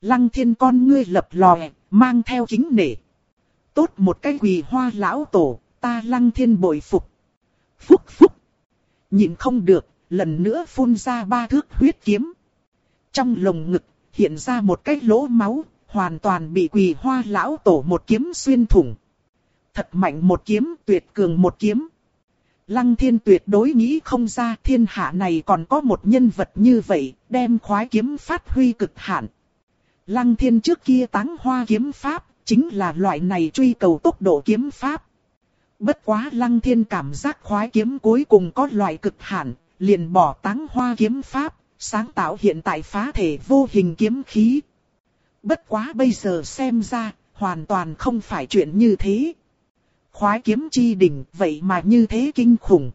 Lăng thiên con ngươi lập lòe Mang theo kính nể. Tốt một cái quỳ hoa lão tổ Ta lăng thiên bội phục. Phúc phúc. Nhìn không được lần nữa phun ra ba thước huyết kiếm. Trong lồng ngực, hiện ra một cái lỗ máu, hoàn toàn bị quỳ hoa lão tổ một kiếm xuyên thủng. Thật mạnh một kiếm, tuyệt cường một kiếm. Lăng thiên tuyệt đối nghĩ không ra thiên hạ này còn có một nhân vật như vậy, đem khoái kiếm phát huy cực hạn. Lăng thiên trước kia táng hoa kiếm pháp, chính là loại này truy cầu tốc độ kiếm pháp. Bất quá lăng thiên cảm giác khoái kiếm cuối cùng có loại cực hạn, liền bỏ táng hoa kiếm pháp, sáng tạo hiện tại phá thể vô hình kiếm khí. Bất quá bây giờ xem ra, hoàn toàn không phải chuyện như thế. Khoái kiếm chi đỉnh vậy mà như thế kinh khủng.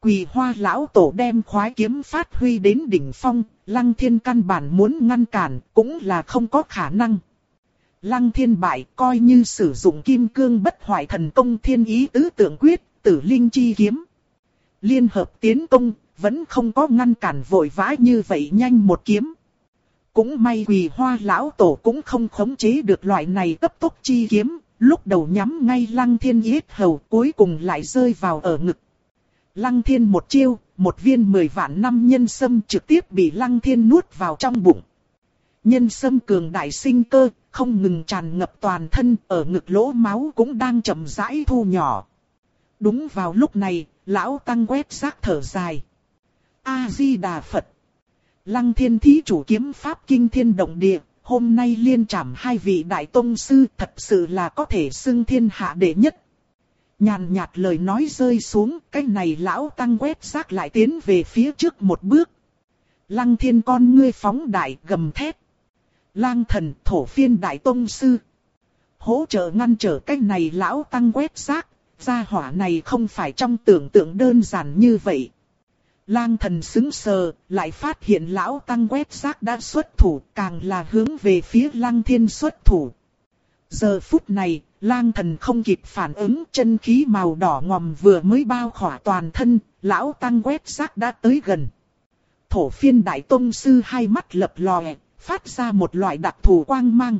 Quỳ hoa lão tổ đem khoái kiếm phát huy đến đỉnh phong, lăng thiên căn bản muốn ngăn cản cũng là không có khả năng. Lăng thiên bại coi như sử dụng kim cương bất hoại thần công thiên ý tứ tượng quyết, tử linh chi kiếm. Liên hợp tiến công, vẫn không có ngăn cản vội vã như vậy nhanh một kiếm. Cũng may quỳ hoa lão tổ cũng không khống chế được loại này cấp tốc chi kiếm, lúc đầu nhắm ngay lăng thiên yết hầu cuối cùng lại rơi vào ở ngực. Lăng thiên một chiêu, một viên mười vạn năm nhân sâm trực tiếp bị lăng thiên nuốt vào trong bụng. Nhân sâm cường đại sinh cơ, không ngừng tràn ngập toàn thân, ở ngực lỗ máu cũng đang chậm rãi thu nhỏ. Đúng vào lúc này, lão tăng quét xác thở dài. A-di-đà Phật. Lăng thiên thí chủ kiếm pháp kinh thiên động địa, hôm nay liên trảm hai vị đại tông sư thật sự là có thể xưng thiên hạ đệ nhất. Nhàn nhạt lời nói rơi xuống, cái này lão tăng quét xác lại tiến về phía trước một bước. Lăng thiên con ngươi phóng đại gầm thét. Lang thần thổ phiên đại tông sư. Hỗ trợ ngăn trở cái này lão tăng quét xác, gia hỏa này không phải trong tưởng tượng đơn giản như vậy. Lang thần xứng sờ, lại phát hiện lão tăng quét xác đã xuất thủ, càng là hướng về phía lang thiên xuất thủ. Giờ phút này, lang thần không kịp phản ứng chân khí màu đỏ ngòm vừa mới bao khỏa toàn thân, lão tăng quét xác đã tới gần. Thổ phiên đại tông sư hai mắt lập lòe, phát ra một loại đặc thù quang mang.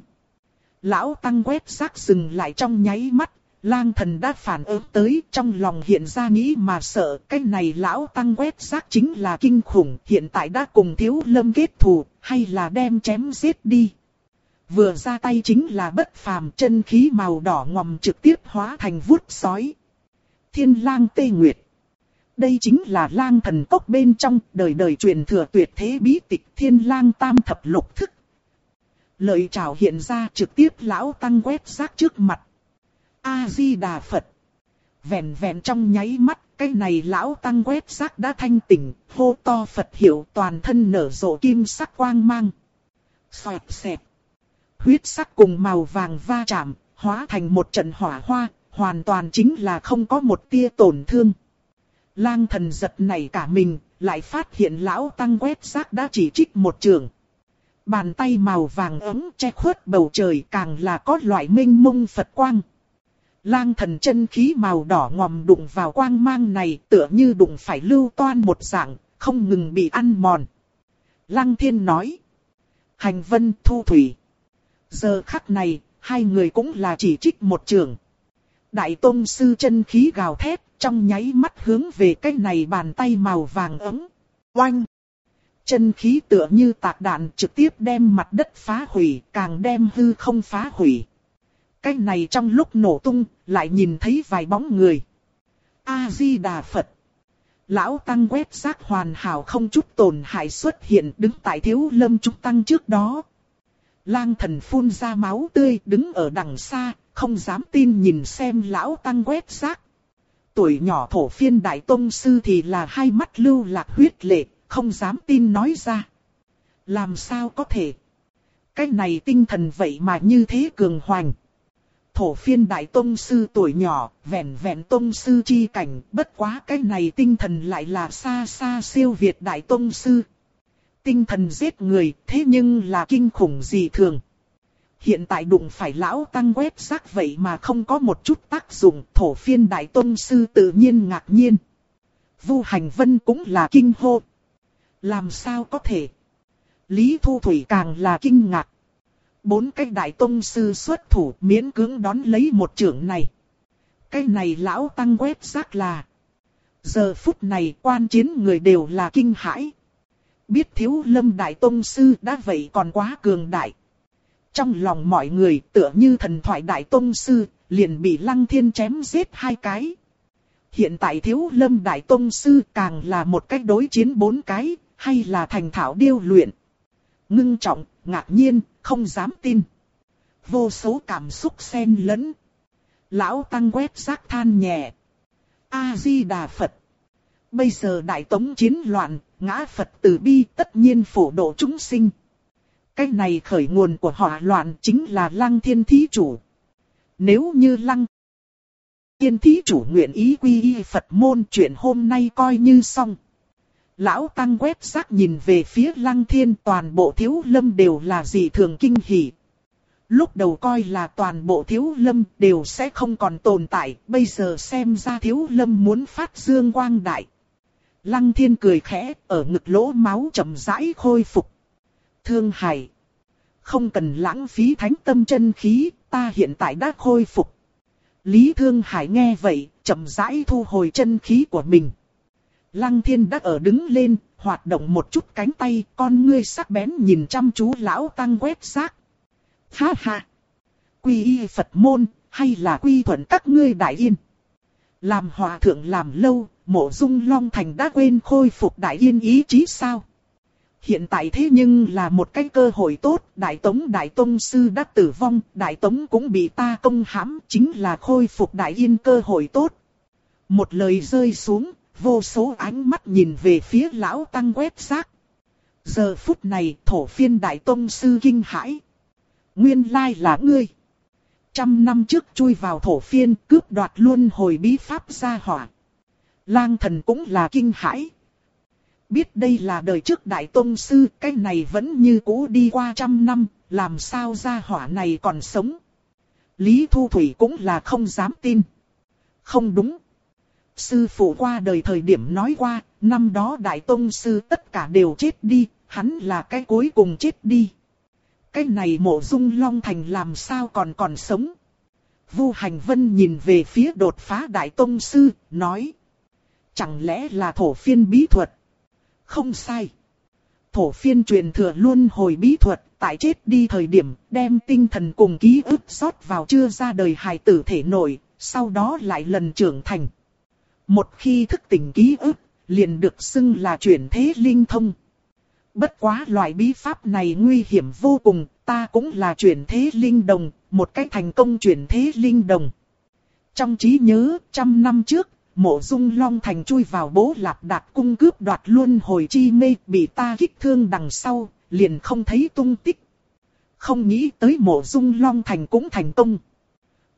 Lão tăng quét xác dừng lại trong nháy mắt, lang thần đã phản ứng tới, trong lòng hiện ra nghĩ mà sợ, cái này lão tăng quét xác chính là kinh khủng, hiện tại đã cùng thiếu lâm kết thù, hay là đem chém giết đi. Vừa ra tay chính là bất phàm, chân khí màu đỏ ngòm trực tiếp hóa thành vuốt sói. Thiên lang tê nguyệt. Đây chính là lang thần cốc bên trong, đời đời truyền thừa tuyệt thế bí tịch thiên lang tam thập lục thức. Lợi trào hiện ra trực tiếp lão tăng quét xác trước mặt. A-di-đà Phật. Vẹn vẹn trong nháy mắt, cái này lão tăng quét xác đã thanh tỉnh, hô to Phật hiệu toàn thân nở rộ kim sắc quang mang. Xoẹt xẹt. Huyết sắc cùng màu vàng va chạm, hóa thành một trận hỏa hoa, hoàn toàn chính là không có một tia tổn thương. Lang thần giật này cả mình, lại phát hiện lão tăng quét xác đã chỉ trích một trường. Bàn tay màu vàng ấm che khuất bầu trời càng là có loại minh mông Phật quang. Lang thần chân khí màu đỏ ngòm đụng vào quang mang này tựa như đụng phải lưu toan một dạng, không ngừng bị ăn mòn. Lăng thiên nói. Hành vân thu thủy. Giờ khắc này, hai người cũng là chỉ trích một trường. Đại tôn sư chân khí gào thét, trong nháy mắt hướng về cái này bàn tay màu vàng ấm. Oanh! Chân khí tựa như tạc đạn trực tiếp đem mặt đất phá hủy, càng đem hư không phá hủy. Cái này trong lúc nổ tung, lại nhìn thấy vài bóng người. A-di-đà Phật. Lão Tăng quét xác hoàn hảo không chút tổn hại xuất hiện đứng tại thiếu lâm trúc tăng trước đó. Lang thần phun ra máu tươi đứng ở đằng xa, không dám tin nhìn xem lão Tăng quét xác. Tuổi nhỏ thổ phiên đại tông sư thì là hai mắt lưu lạc huyết lệ, không dám tin nói ra. Làm sao có thể? Cái này tinh thần vậy mà như thế cường hoành thổ phiên đại tông sư tuổi nhỏ, vẹn vẹn tông sư chi cảnh, bất quá cái này tinh thần lại là xa xa siêu việt đại tông sư. Tinh thần giết người, thế nhưng là kinh khủng gì thường. Hiện tại đụng phải lão tăng quét xác vậy mà không có một chút tác dụng, thổ phiên đại tông sư tự nhiên ngạc nhiên. Vu hành vân cũng là kinh hô. Làm sao có thể? Lý Thu Thủy càng là kinh ngạc. Bốn cái đại tông sư xuất thủ miễn cưỡng đón lấy một trưởng này. Cái này lão tăng quét xác là. Giờ phút này quan chiến người đều là kinh hãi. Biết thiếu lâm đại tông sư đã vậy còn quá cường đại. Trong lòng mọi người tựa như thần thoại đại tông sư, liền bị lăng thiên chém giết hai cái. hiện tại thiếu lâm đại tông sư càng là một cách đối chiến bốn cái, hay là thành thảo điêu luyện. Ngưng trọng, ngạc nhiên, không dám tin. Vô số cảm xúc xen lẫn. Lão Tăng quét rác than nhẹ. A-di-đà Phật. Bây giờ đại tống chiến loạn, ngã Phật từ bi tất nhiên phổ độ chúng sinh. Cái này khởi nguồn của họa loạn chính là lăng thiên thí chủ. Nếu như lăng thiên thí chủ nguyện ý quy y Phật môn chuyện hôm nay coi như xong. Lão Tăng quét sắc nhìn về phía lăng thiên toàn bộ thiếu lâm đều là gì thường kinh hỉ. Lúc đầu coi là toàn bộ thiếu lâm đều sẽ không còn tồn tại, bây giờ xem ra thiếu lâm muốn phát dương quang đại. Lăng thiên cười khẽ, ở ngực lỗ máu chậm rãi khôi phục. Thương Hải. Không cần lãng phí thánh tâm chân khí, ta hiện tại đã khôi phục. Lý Thương Hải nghe vậy, chậm rãi thu hồi chân khí của mình. Lăng thiên đã ở đứng lên, hoạt động một chút cánh tay, con ngươi sắc bén nhìn chăm chú lão tăng quét xác. Ha ha! Quy y Phật môn, hay là quy thuận các ngươi đại yên? Làm hòa thượng làm lâu, mộ dung long thành đã quên khôi phục đại yên ý chí sao? Hiện tại thế nhưng là một cái cơ hội tốt, Đại Tống Đại Tông Sư đã tử vong, Đại Tống cũng bị ta công hãm, chính là khôi phục Đại Yên cơ hội tốt. Một lời rơi xuống, vô số ánh mắt nhìn về phía lão tăng quét xác. Giờ phút này thổ phiên Đại Tông Sư kinh hãi. Nguyên lai là ngươi. Trăm năm trước chui vào thổ phiên cướp đoạt luôn hồi bí pháp gia hỏa. Lang thần cũng là kinh hãi. Biết đây là đời trước đại tôn sư, cái này vẫn như cũ đi qua trăm năm, làm sao gia hỏa này còn sống. Lý Thu Thủy cũng là không dám tin. Không đúng. Sư phụ qua đời thời điểm nói qua, năm đó đại tông sư tất cả đều chết đi, hắn là cái cuối cùng chết đi. Cái này mộ dung long thành làm sao còn còn sống. Vu Hành Vân nhìn về phía đột phá Đại Tông Sư, nói. Chẳng lẽ là thổ phiên bí thuật? Không sai. Thổ phiên truyền thừa luôn hồi bí thuật, tại chết đi thời điểm, đem tinh thần cùng ký ức rót vào chưa ra đời hài tử thể nội, sau đó lại lần trưởng thành. Một khi thức tỉnh ký ức, liền được xưng là chuyển thế linh thông. Bất quá loại bí pháp này nguy hiểm vô cùng, ta cũng là chuyển thế linh đồng, một cách thành công chuyển thế linh đồng. Trong trí nhớ, trăm năm trước, mộ dung long thành chui vào bố lạp đạt cung cướp đoạt luôn hồi chi mê, bị ta kích thương đằng sau, liền không thấy tung tích. Không nghĩ tới mộ dung long thành cũng thành công.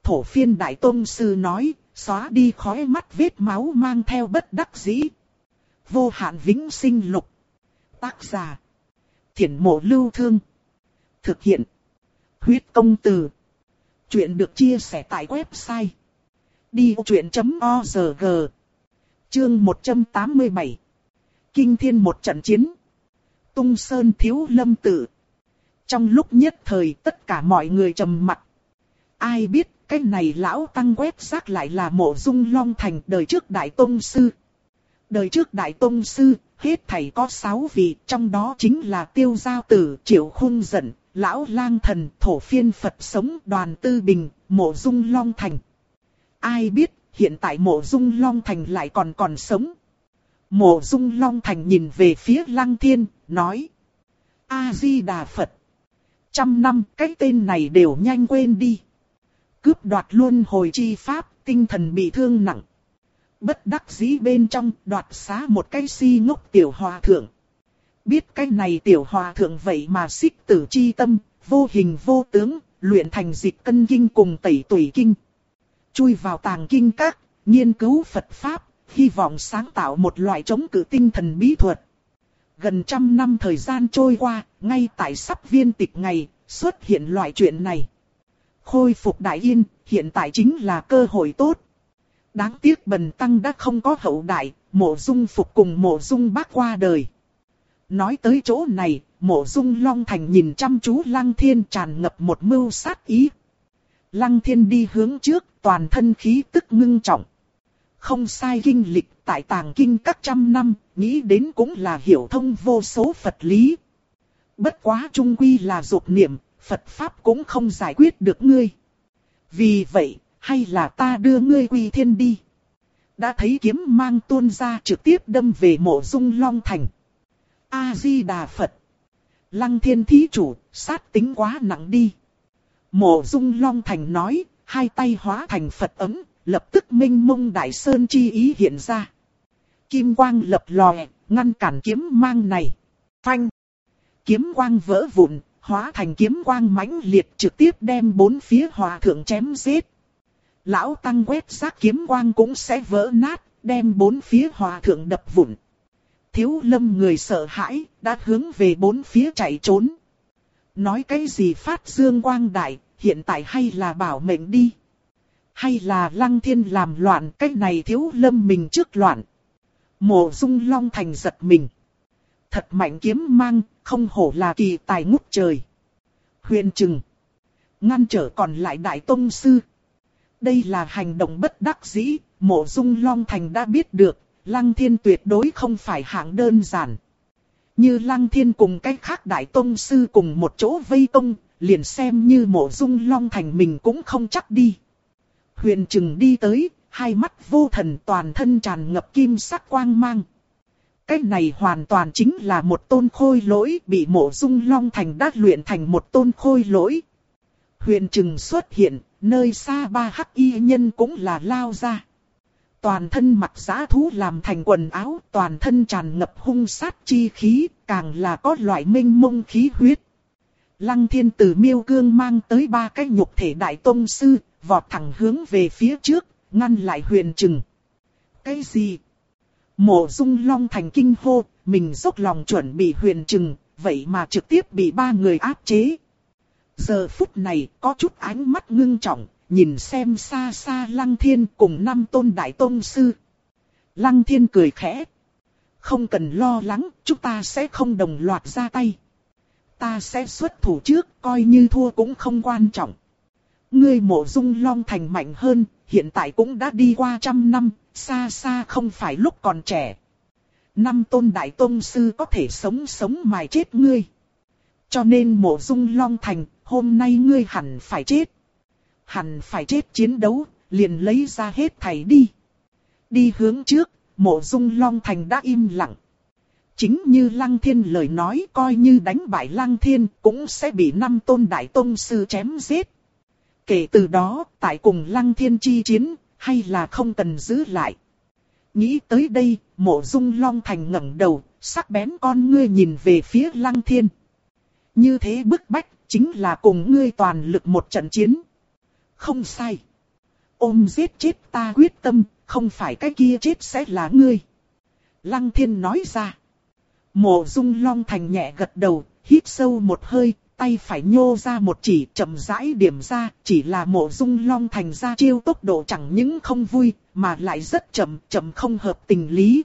Thổ phiên đại tôn sư nói, xóa đi khói mắt vết máu mang theo bất đắc dĩ. Vô hạn vĩnh sinh lục. Tác giả. Thiển mộ lưu thương. Thực hiện. Huyết công từ. Chuyện được chia sẻ tại website. Đi truyện.org Chương 187 Kinh thiên một trận chiến. Tung sơn thiếu lâm tử Trong lúc nhất thời tất cả mọi người trầm mặt. Ai biết cái này lão tăng quét xác lại là mộ dung long thành đời trước đại tôn sư. Đời trước đại tôn sư, hết thầy có sáu vị, trong đó chính là tiêu giao tử, triệu khung giận, lão lang thần, thổ phiên Phật sống, đoàn tư bình, mộ dung long thành. Ai biết, hiện tại mộ dung long thành lại còn còn sống. Mộ dung long thành nhìn về phía lăng thiên, nói. A-di-đà Phật. Trăm năm cái tên này đều nhanh quên đi. Cướp đoạt luôn hồi chi pháp, tinh thần bị thương nặng. Bất đắc dĩ bên trong đoạt xá một cái si ngốc tiểu hòa thượng. Biết cái này tiểu hòa thượng vậy mà xích tử chi tâm, vô hình vô tướng, luyện thành dịch cân kinh cùng tẩy tủy kinh. Chui vào tàng kinh các, nghiên cứu Phật Pháp, hy vọng sáng tạo một loại chống cự tinh thần bí thuật. Gần trăm năm thời gian trôi qua, ngay tại sắp viên tịch ngày, xuất hiện loại chuyện này. Khôi phục đại yên, hiện tại chính là cơ hội tốt. Đáng tiếc bần tăng đã không có hậu đại, mộ dung phục cùng mộ dung bác qua đời. Nói tới chỗ này, mộ dung long thành nhìn chăm chú lăng thiên tràn ngập một mưu sát ý. Lăng thiên đi hướng trước, toàn thân khí tức ngưng trọng. Không sai kinh lịch tại tàng kinh các trăm năm, nghĩ đến cũng là hiểu thông vô số Phật lý. Bất quá trung quy là dục niệm, Phật Pháp cũng không giải quyết được ngươi. Vì vậy, hay là ta đưa ngươi quy thiên đi. Đã thấy kiếm mang tuôn ra trực tiếp đâm về mộ dung long thành. A-di-đà Phật. Lăng thiên thí chủ, sát tính quá nặng đi. Mộ dung long thành nói, hai tay hóa thành Phật ấm, lập tức minh mông đại sơn chi ý hiện ra. Kim quang lập lòe, ngăn cản kiếm mang này. Phanh. Kiếm quang vỡ vụn, hóa thành kiếm quang mãnh liệt trực tiếp đem bốn phía hòa thượng chém giết. Lão Tăng quét xác kiếm quang cũng sẽ vỡ nát, đem bốn phía hòa thượng đập vụn. Thiếu lâm người sợ hãi, đã hướng về bốn phía chạy trốn. Nói cái gì phát dương quang đại, hiện tại hay là bảo mệnh đi. Hay là lăng thiên làm loạn, cái này thiếu lâm mình trước loạn. Mộ dung long thành giật mình. Thật mạnh kiếm mang, không hổ là kỳ tài ngút trời. Huyền trừng. Ngăn trở còn lại đại tông sư. Đây là hành động bất đắc dĩ, mộ dung long thành đã biết được, lăng thiên tuyệt đối không phải hạng đơn giản. Như lăng thiên cùng cách khác đại tông sư cùng một chỗ vây công, liền xem như mộ dung long thành mình cũng không chắc đi. Huyền trừng đi tới, hai mắt vô thần toàn thân tràn ngập kim sắc quang mang. Cái này hoàn toàn chính là một tôn khôi lỗi bị mộ dung long thành đát luyện thành một tôn khôi lỗi. Huyền trừng xuất hiện, nơi xa ba hắc y nhân cũng là lao ra. Toàn thân mặc giá thú làm thành quần áo, toàn thân tràn ngập hung sát chi khí, càng là có loại minh mông khí huyết. Lăng thiên tử miêu cương mang tới ba cái nhục thể đại tông sư, vọt thẳng hướng về phía trước, ngăn lại huyền trừng. Cái gì? Mộ dung long thành kinh hô, mình dốc lòng chuẩn bị huyền trừng, vậy mà trực tiếp bị ba người áp chế. Giờ phút này có chút ánh mắt ngưng trọng, nhìn xem xa xa lăng thiên cùng năm tôn đại tôn sư. Lăng thiên cười khẽ. Không cần lo lắng, chúng ta sẽ không đồng loạt ra tay. Ta sẽ xuất thủ trước, coi như thua cũng không quan trọng. Ngươi mộ dung long thành mạnh hơn, hiện tại cũng đã đi qua trăm năm, xa xa không phải lúc còn trẻ. Năm tôn đại tôn sư có thể sống sống mài chết ngươi. Cho nên mộ dung long thành, hôm nay ngươi hẳn phải chết. Hẳn phải chết chiến đấu, liền lấy ra hết thầy đi. Đi hướng trước, mộ dung long thành đã im lặng. Chính như Lăng Thiên lời nói coi như đánh bại Lăng Thiên cũng sẽ bị năm tôn đại tôn sư chém giết. Kể từ đó, tại cùng Lăng Thiên chi chiến, hay là không cần giữ lại. Nghĩ tới đây, mộ dung long thành ngẩng đầu, sắc bén con ngươi nhìn về phía Lăng Thiên. Như thế bức bách, chính là cùng ngươi toàn lực một trận chiến. Không sai. Ôm giết chết ta quyết tâm, không phải cái kia chết sẽ là ngươi. Lăng thiên nói ra. Mộ dung long thành nhẹ gật đầu, hít sâu một hơi, tay phải nhô ra một chỉ chậm rãi điểm ra, chỉ là mộ dung long thành ra chiêu tốc độ chẳng những không vui, mà lại rất chậm, chậm không hợp tình lý.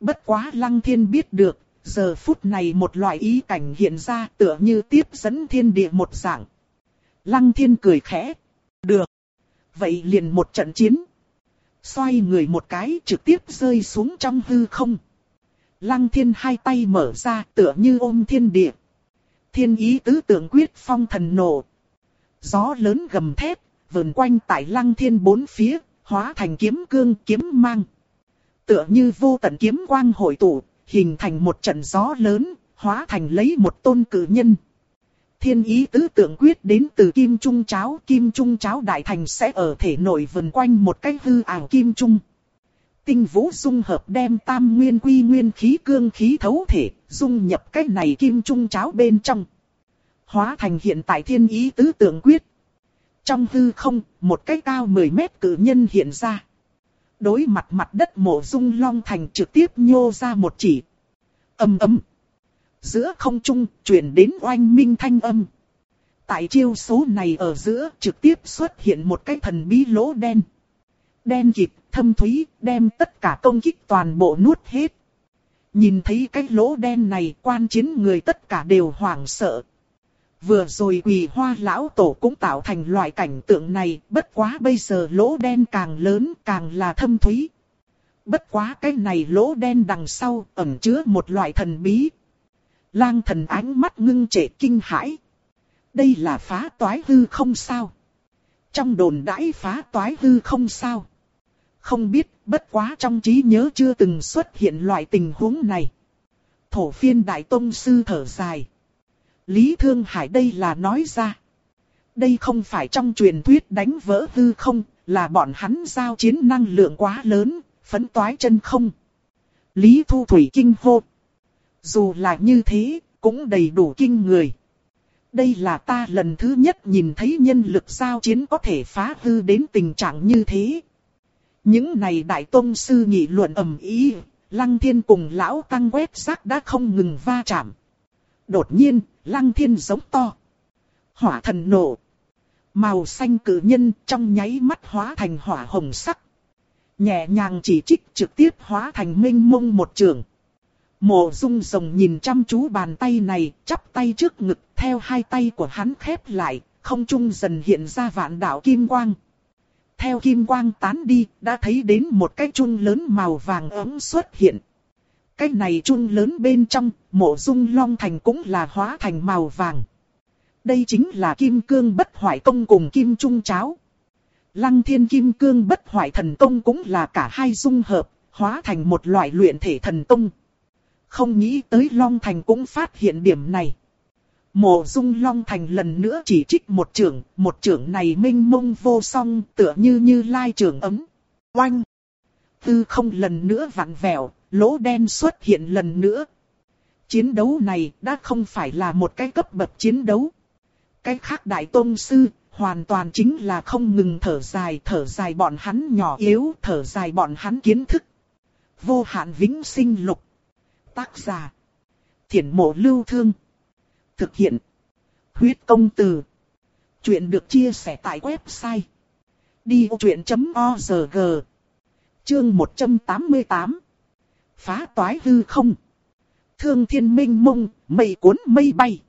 Bất quá lăng thiên biết được, giờ phút này một loại ý cảnh hiện ra tựa như tiếp dẫn thiên địa một dạng. Lăng thiên cười khẽ. Được. Vậy liền một trận chiến. Xoay người một cái trực tiếp rơi xuống trong hư không. Lăng thiên hai tay mở ra tựa như ôm thiên địa. Thiên ý tứ tượng quyết phong thần nổ. Gió lớn gầm thét, vần quanh tại lăng thiên bốn phía, hóa thành kiếm cương kiếm mang. Tựa như vô tận kiếm quang hội tụ, hình thành một trận gió lớn, hóa thành lấy một tôn cử nhân. Thiên ý tứ tượng quyết đến từ kim trung cháo, kim trung cháo đại thành sẽ ở thể nội vần quanh một cái hư ảo kim trung. Tinh vũ dung hợp đem tam nguyên quy nguyên khí cương khí thấu thể, dung nhập cái này kim trung cháo bên trong. Hóa thành hiện tại thiên ý tứ tượng quyết. Trong hư không, một cái cao 10 mét cử nhân hiện ra. Đối mặt mặt đất mộ dung long thành trực tiếp nhô ra một chỉ. Âm âm Giữa không trung, chuyển đến oanh minh thanh âm. Tại chiêu số này ở giữa trực tiếp xuất hiện một cái thần bí lỗ đen. Đen kịp, thâm thúy, đem tất cả công kích toàn bộ nuốt hết. Nhìn thấy cái lỗ đen này quan chiến người tất cả đều hoảng sợ. Vừa rồi quỳ hoa lão tổ cũng tạo thành loại cảnh tượng này, bất quá bây giờ lỗ đen càng lớn càng là thâm thúy. Bất quá cái này lỗ đen đằng sau ẩn chứa một loại thần bí. Lang thần ánh mắt ngưng trệ kinh hãi. Đây là phá toái hư không sao? Trong đồn đãi phá toái hư không sao? không biết, bất quá trong trí nhớ chưa từng xuất hiện loại tình huống này. Thổ phiên đại tông sư thở dài. Lý Thương Hải đây là nói ra. Đây không phải trong truyền thuyết đánh vỡ hư không, là bọn hắn giao chiến năng lượng quá lớn, phấn toái chân không. Lý Thu Thủy kinh hô. Dù là như thế, cũng đầy đủ kinh người. Đây là ta lần thứ nhất nhìn thấy nhân lực giao chiến có thể phá hư đến tình trạng như thế. Những này đại tôn sư nghị luận ầm ý, Lăng Thiên cùng lão tăng quét rác đã không ngừng va chạm. Đột nhiên, Lăng Thiên giống to. Hỏa thần nổ. Màu xanh cử nhân trong nháy mắt hóa thành hỏa hồng sắc. Nhẹ nhàng chỉ trích trực tiếp hóa thành minh mông một trường. Mộ dung rồng nhìn chăm chú bàn tay này, chắp tay trước ngực, theo hai tay của hắn khép lại, không trung dần hiện ra vạn đạo kim quang. Theo kim quang tán đi, đã thấy đến một cái chun lớn màu vàng ấm xuất hiện. Cái này chun lớn bên trong, mộ dung long thành cũng là hóa thành màu vàng. Đây chính là kim cương bất hoại công cùng kim trung cháo. Lăng thiên kim cương bất hoại thần công cũng là cả hai dung hợp, hóa thành một loại luyện thể thần công. Không nghĩ tới Long Thành cũng phát hiện điểm này. Mộ dung Long Thành lần nữa chỉ trích một trưởng, một trưởng này minh mông vô song tựa như như lai trưởng ấm. Oanh! Tư không lần nữa vặn vẹo, lỗ đen xuất hiện lần nữa. Chiến đấu này đã không phải là một cái cấp bậc chiến đấu. Cái khác đại tôn sư, hoàn toàn chính là không ngừng thở dài, thở dài bọn hắn nhỏ yếu, thở dài bọn hắn kiến thức. Vô hạn vĩnh sinh lục. Tác giả. Thiển mộ lưu thương. Thực hiện. Huyết công từ. Chuyện được chia sẻ tại website. Đi vô chuyện.org Chương 188 Phá toái hư không Thương thiên minh mông, mây cuốn mây bay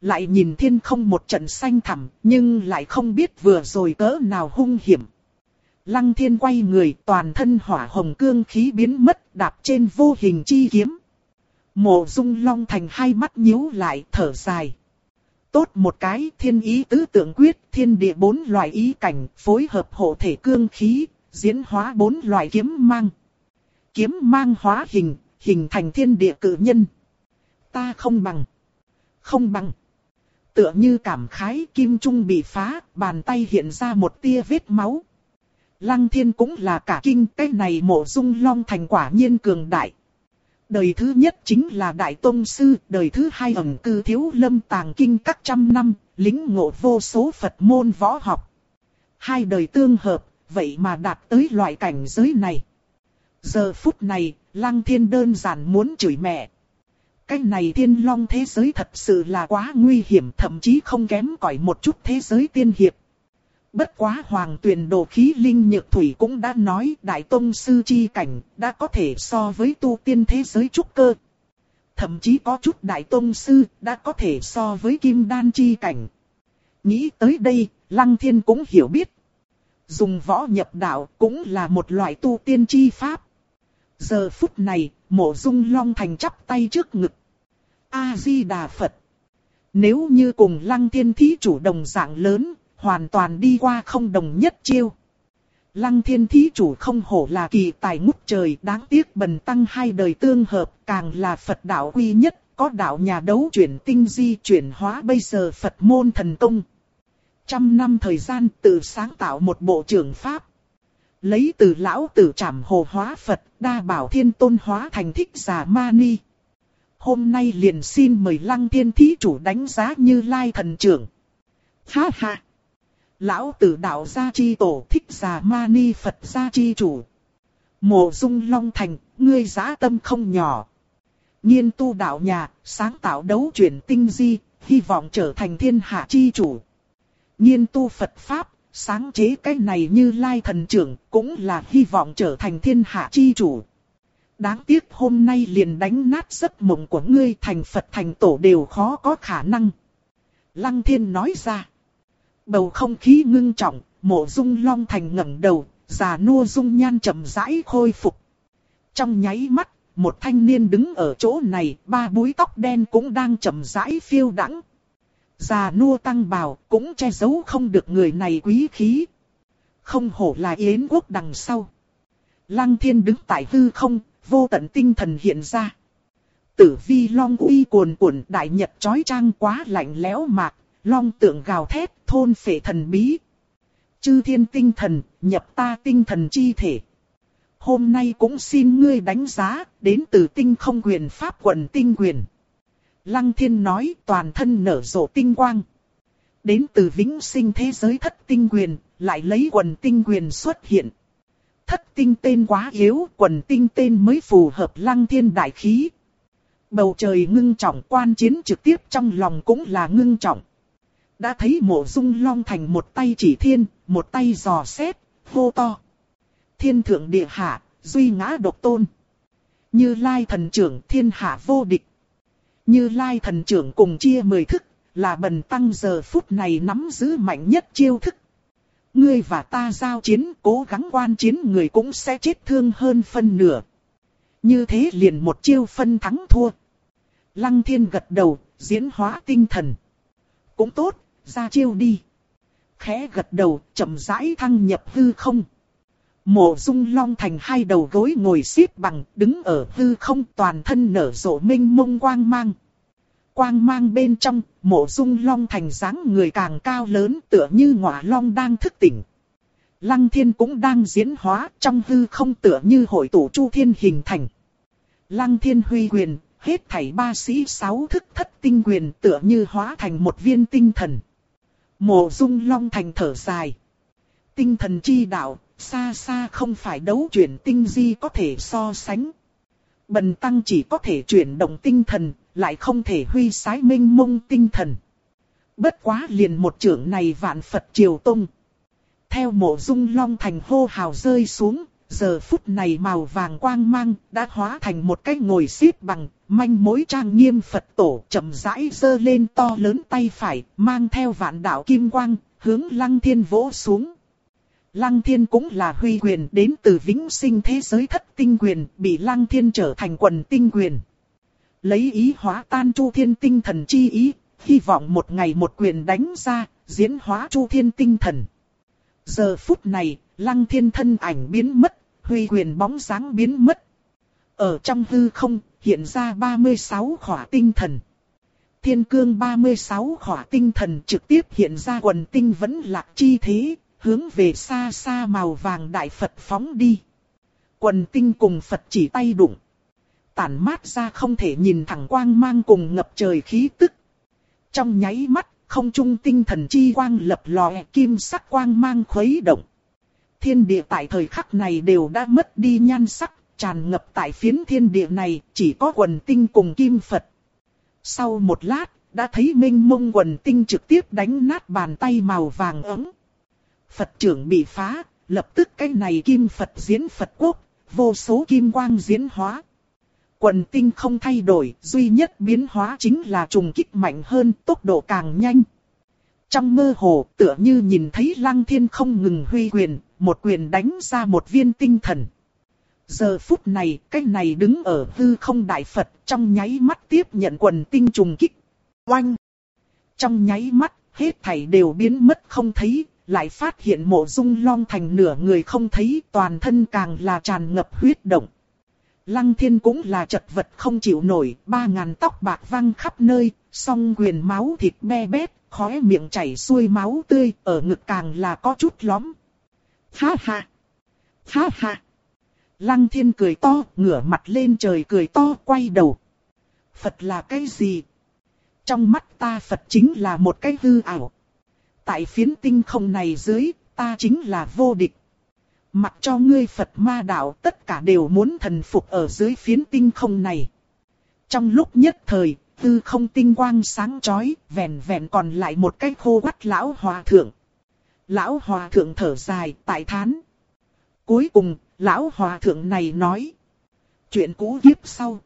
lại nhìn thiên không một trận xanh thẳm, nhưng lại không biết vừa rồi cỡ nào hung hiểm. Lăng thiên quay người toàn thân hỏa hồng cương khí biến mất đạp trên vô hình chi kiếm. Mộ dung long thành hai mắt nhíu lại thở dài. Tốt một cái thiên ý tứ tượng quyết thiên địa bốn loại ý cảnh phối hợp hộ thể cương khí, diễn hóa bốn loại kiếm mang. Kiếm mang hóa hình, hình thành thiên địa cử nhân. Ta không bằng. Không bằng. Tựa như cảm khái kim trung bị phá, bàn tay hiện ra một tia vết máu. Lăng thiên cũng là cả kinh, cái này mộ dung long thành quả nhiên cường đại. Đời thứ nhất chính là Đại Tông Sư, đời thứ hai ẩm cư thiếu lâm tàng kinh các trăm năm, lính ngộ vô số Phật môn võ học. Hai đời tương hợp, vậy mà đạt tới loại cảnh giới này. Giờ phút này, Lăng Thiên đơn giản muốn chửi mẹ. Cái này thiên long thế giới thật sự là quá nguy hiểm thậm chí không kém cỏi một chút thế giới tiên hiệp. Bất quá hoàng tuyển đồ khí linh nhược thủy cũng đã nói đại tông sư chi cảnh đã có thể so với tu tiên thế giới trúc cơ. Thậm chí có chút đại tông sư đã có thể so với kim đan chi cảnh. Nghĩ tới đây, lăng thiên cũng hiểu biết. Dùng võ nhập đạo cũng là một loại tu tiên chi pháp. Giờ phút này, mộ dung long thành chắp tay trước ngực A-di-đà Phật. Nếu như cùng lăng thiên thí chủ đồng dạng lớn, hoàn toàn đi qua không đồng nhất chiêu. Lăng thiên thí chủ không hổ là kỳ tài ngút trời, đáng tiếc bần tăng hai đời tương hợp, càng là Phật đạo quy nhất, có đạo nhà đấu chuyển tinh di chuyển hóa bây giờ Phật môn thần công. Trăm năm thời gian tự sáng tạo một bộ trưởng Pháp. Lấy từ lão tử trảm hồ hóa Phật, đa bảo thiên tôn hóa thành thích giả ma ni hôm nay liền xin mời lăng thiên thí chủ đánh giá như lai thần trưởng. Ha ha! Lão tử đạo gia chi tổ thích già ma ni Phật gia chi chủ. Mộ dung long thành, ngươi giá tâm không nhỏ. nhiên tu đạo nhà, sáng tạo đấu chuyển tinh di, hy vọng trở thành thiên hạ chi chủ. nhiên tu Phật Pháp, sáng chế cái này như lai thần trưởng, cũng là hy vọng trở thành thiên hạ chi chủ. Đáng tiếc hôm nay liền đánh nát giấc mộng của ngươi thành Phật thành tổ đều khó có khả năng. Lăng thiên nói ra. Bầu không khí ngưng trọng, mộ dung long thành ngẩng đầu, già nua dung nhan chậm rãi khôi phục. Trong nháy mắt, một thanh niên đứng ở chỗ này, ba búi tóc đen cũng đang chậm rãi phiêu đắng. Già nua tăng bào cũng che giấu không được người này quý khí. Không hổ là yến quốc đằng sau. Lăng thiên đứng tại hư không, vô tận tinh thần hiện ra. Tử vi long uy cuồn cuộn đại nhật chói trang quá lạnh lẽo mạc, long tượng gào thét thôn phệ thần bí. Chư thiên tinh thần, nhập ta tinh thần chi thể. Hôm nay cũng xin ngươi đánh giá, đến từ tinh không quyền pháp quần tinh quyền. Lăng thiên nói toàn thân nở rộ tinh quang. Đến từ vĩnh sinh thế giới thất tinh quyền, lại lấy quần tinh quyền xuất hiện. Thất tinh tên quá yếu, quần tinh tên mới phù hợp lăng thiên đại khí. Bầu trời ngưng trọng quan chiến trực tiếp trong lòng cũng là ngưng trọng. Đã thấy mộ dung long thành một tay chỉ thiên, một tay dò xét, hô to. Thiên thượng địa hạ, duy ngã độc tôn. Như lai thần trưởng thiên hạ vô địch. Như lai thần trưởng cùng chia mười thức, là bần tăng giờ phút này nắm giữ mạnh nhất chiêu thức. Ngươi và ta giao chiến cố gắng quan chiến người cũng sẽ chết thương hơn phân nửa. Như thế liền một chiêu phân thắng thua. Lăng thiên gật đầu, diễn hóa tinh thần. Cũng tốt, ra chiêu đi. Khẽ gật đầu, chậm rãi thăng nhập hư không. Mộ dung long thành hai đầu gối ngồi xếp bằng, đứng ở hư không toàn thân nở rộ minh mông quang mang. Quang mang bên trong, mộ dung long thành dáng người càng cao lớn tựa như ngọa long đang thức tỉnh. Lăng thiên cũng đang diễn hóa trong hư không tựa như hội tụ chu thiên hình thành. Lăng thiên huy quyền, hết thảy ba sĩ sáu thức thất tinh quyền tựa như hóa thành một viên tinh thần. Mộ dung long thành thở dài. Tinh thần chi đạo, xa xa không phải đấu chuyển tinh di có thể so sánh. Bần tăng chỉ có thể chuyển động tinh thần, lại không thể huy sái minh mông tinh thần. Bất quá liền một trưởng này vạn Phật triều tung. Theo mộ dung long thành hô hào rơi xuống, giờ phút này màu vàng quang mang đã hóa thành một cái ngồi xếp bằng, manh mối trang nghiêm Phật tổ chậm rãi dơ lên to lớn tay phải, mang theo vạn đạo kim quang, hướng lăng thiên vỗ xuống. Lăng thiên cũng là huy quyền đến từ vĩnh sinh thế giới thất tinh quyền, bị lăng thiên trở thành quần tinh quyền. Lấy ý hóa tan chu thiên tinh thần chi ý, hy vọng một ngày một quyền đánh ra, diễn hóa chu thiên tinh thần. Giờ phút này, lăng thiên thân ảnh biến mất, huy quyền bóng sáng biến mất. Ở trong hư không, hiện ra 36 khỏa tinh thần. Thiên cương 36 khỏa tinh thần trực tiếp hiện ra quần tinh vẫn lạc chi thế, hướng về xa xa màu vàng đại Phật phóng đi. Quần tinh cùng Phật chỉ tay đụng. Tản mát ra không thể nhìn thẳng quang mang cùng ngập trời khí tức. Trong nháy mắt, không trung tinh thần chi quang lập lòe kim sắc quang mang khuấy động. Thiên địa tại thời khắc này đều đã mất đi nhan sắc, tràn ngập tại phiến thiên địa này, chỉ có quần tinh cùng kim Phật. Sau một lát, đã thấy minh mông quần tinh trực tiếp đánh nát bàn tay màu vàng ấm. Phật trưởng bị phá, lập tức cái này kim Phật diễn Phật quốc, vô số kim quang diễn hóa. Quần tinh không thay đổi, duy nhất biến hóa chính là trùng kích mạnh hơn, tốc độ càng nhanh. Trong mơ hồ, tựa như nhìn thấy lăng thiên không ngừng huy quyền, một quyền đánh ra một viên tinh thần. Giờ phút này, cái này đứng ở hư không đại Phật trong nháy mắt tiếp nhận quần tinh trùng kích. Oanh! Trong nháy mắt, hết thảy đều biến mất không thấy, lại phát hiện mộ dung long thành nửa người không thấy toàn thân càng là tràn ngập huyết động. Lăng thiên cũng là chật vật không chịu nổi, ba ngàn tóc bạc văng khắp nơi, song quyền máu thịt be bét, khóe miệng chảy xuôi máu tươi, ở ngực càng là có chút lóm. Ha ha! Ha ha! Lăng thiên cười to, ngửa mặt lên trời cười to, quay đầu. Phật là cái gì? Trong mắt ta Phật chính là một cái hư ảo. Tại phiến tinh không này dưới, ta chính là vô địch. Mặc cho ngươi Phật ma đạo tất cả đều muốn thần phục ở dưới phiến tinh không này. Trong lúc nhất thời, tư không tinh quang sáng chói, vẹn vẹn còn lại một cái khô quắt lão hòa thượng. Lão hòa thượng thở dài, tại thán. Cuối cùng, lão hòa thượng này nói. Chuyện cũ kiếp sau.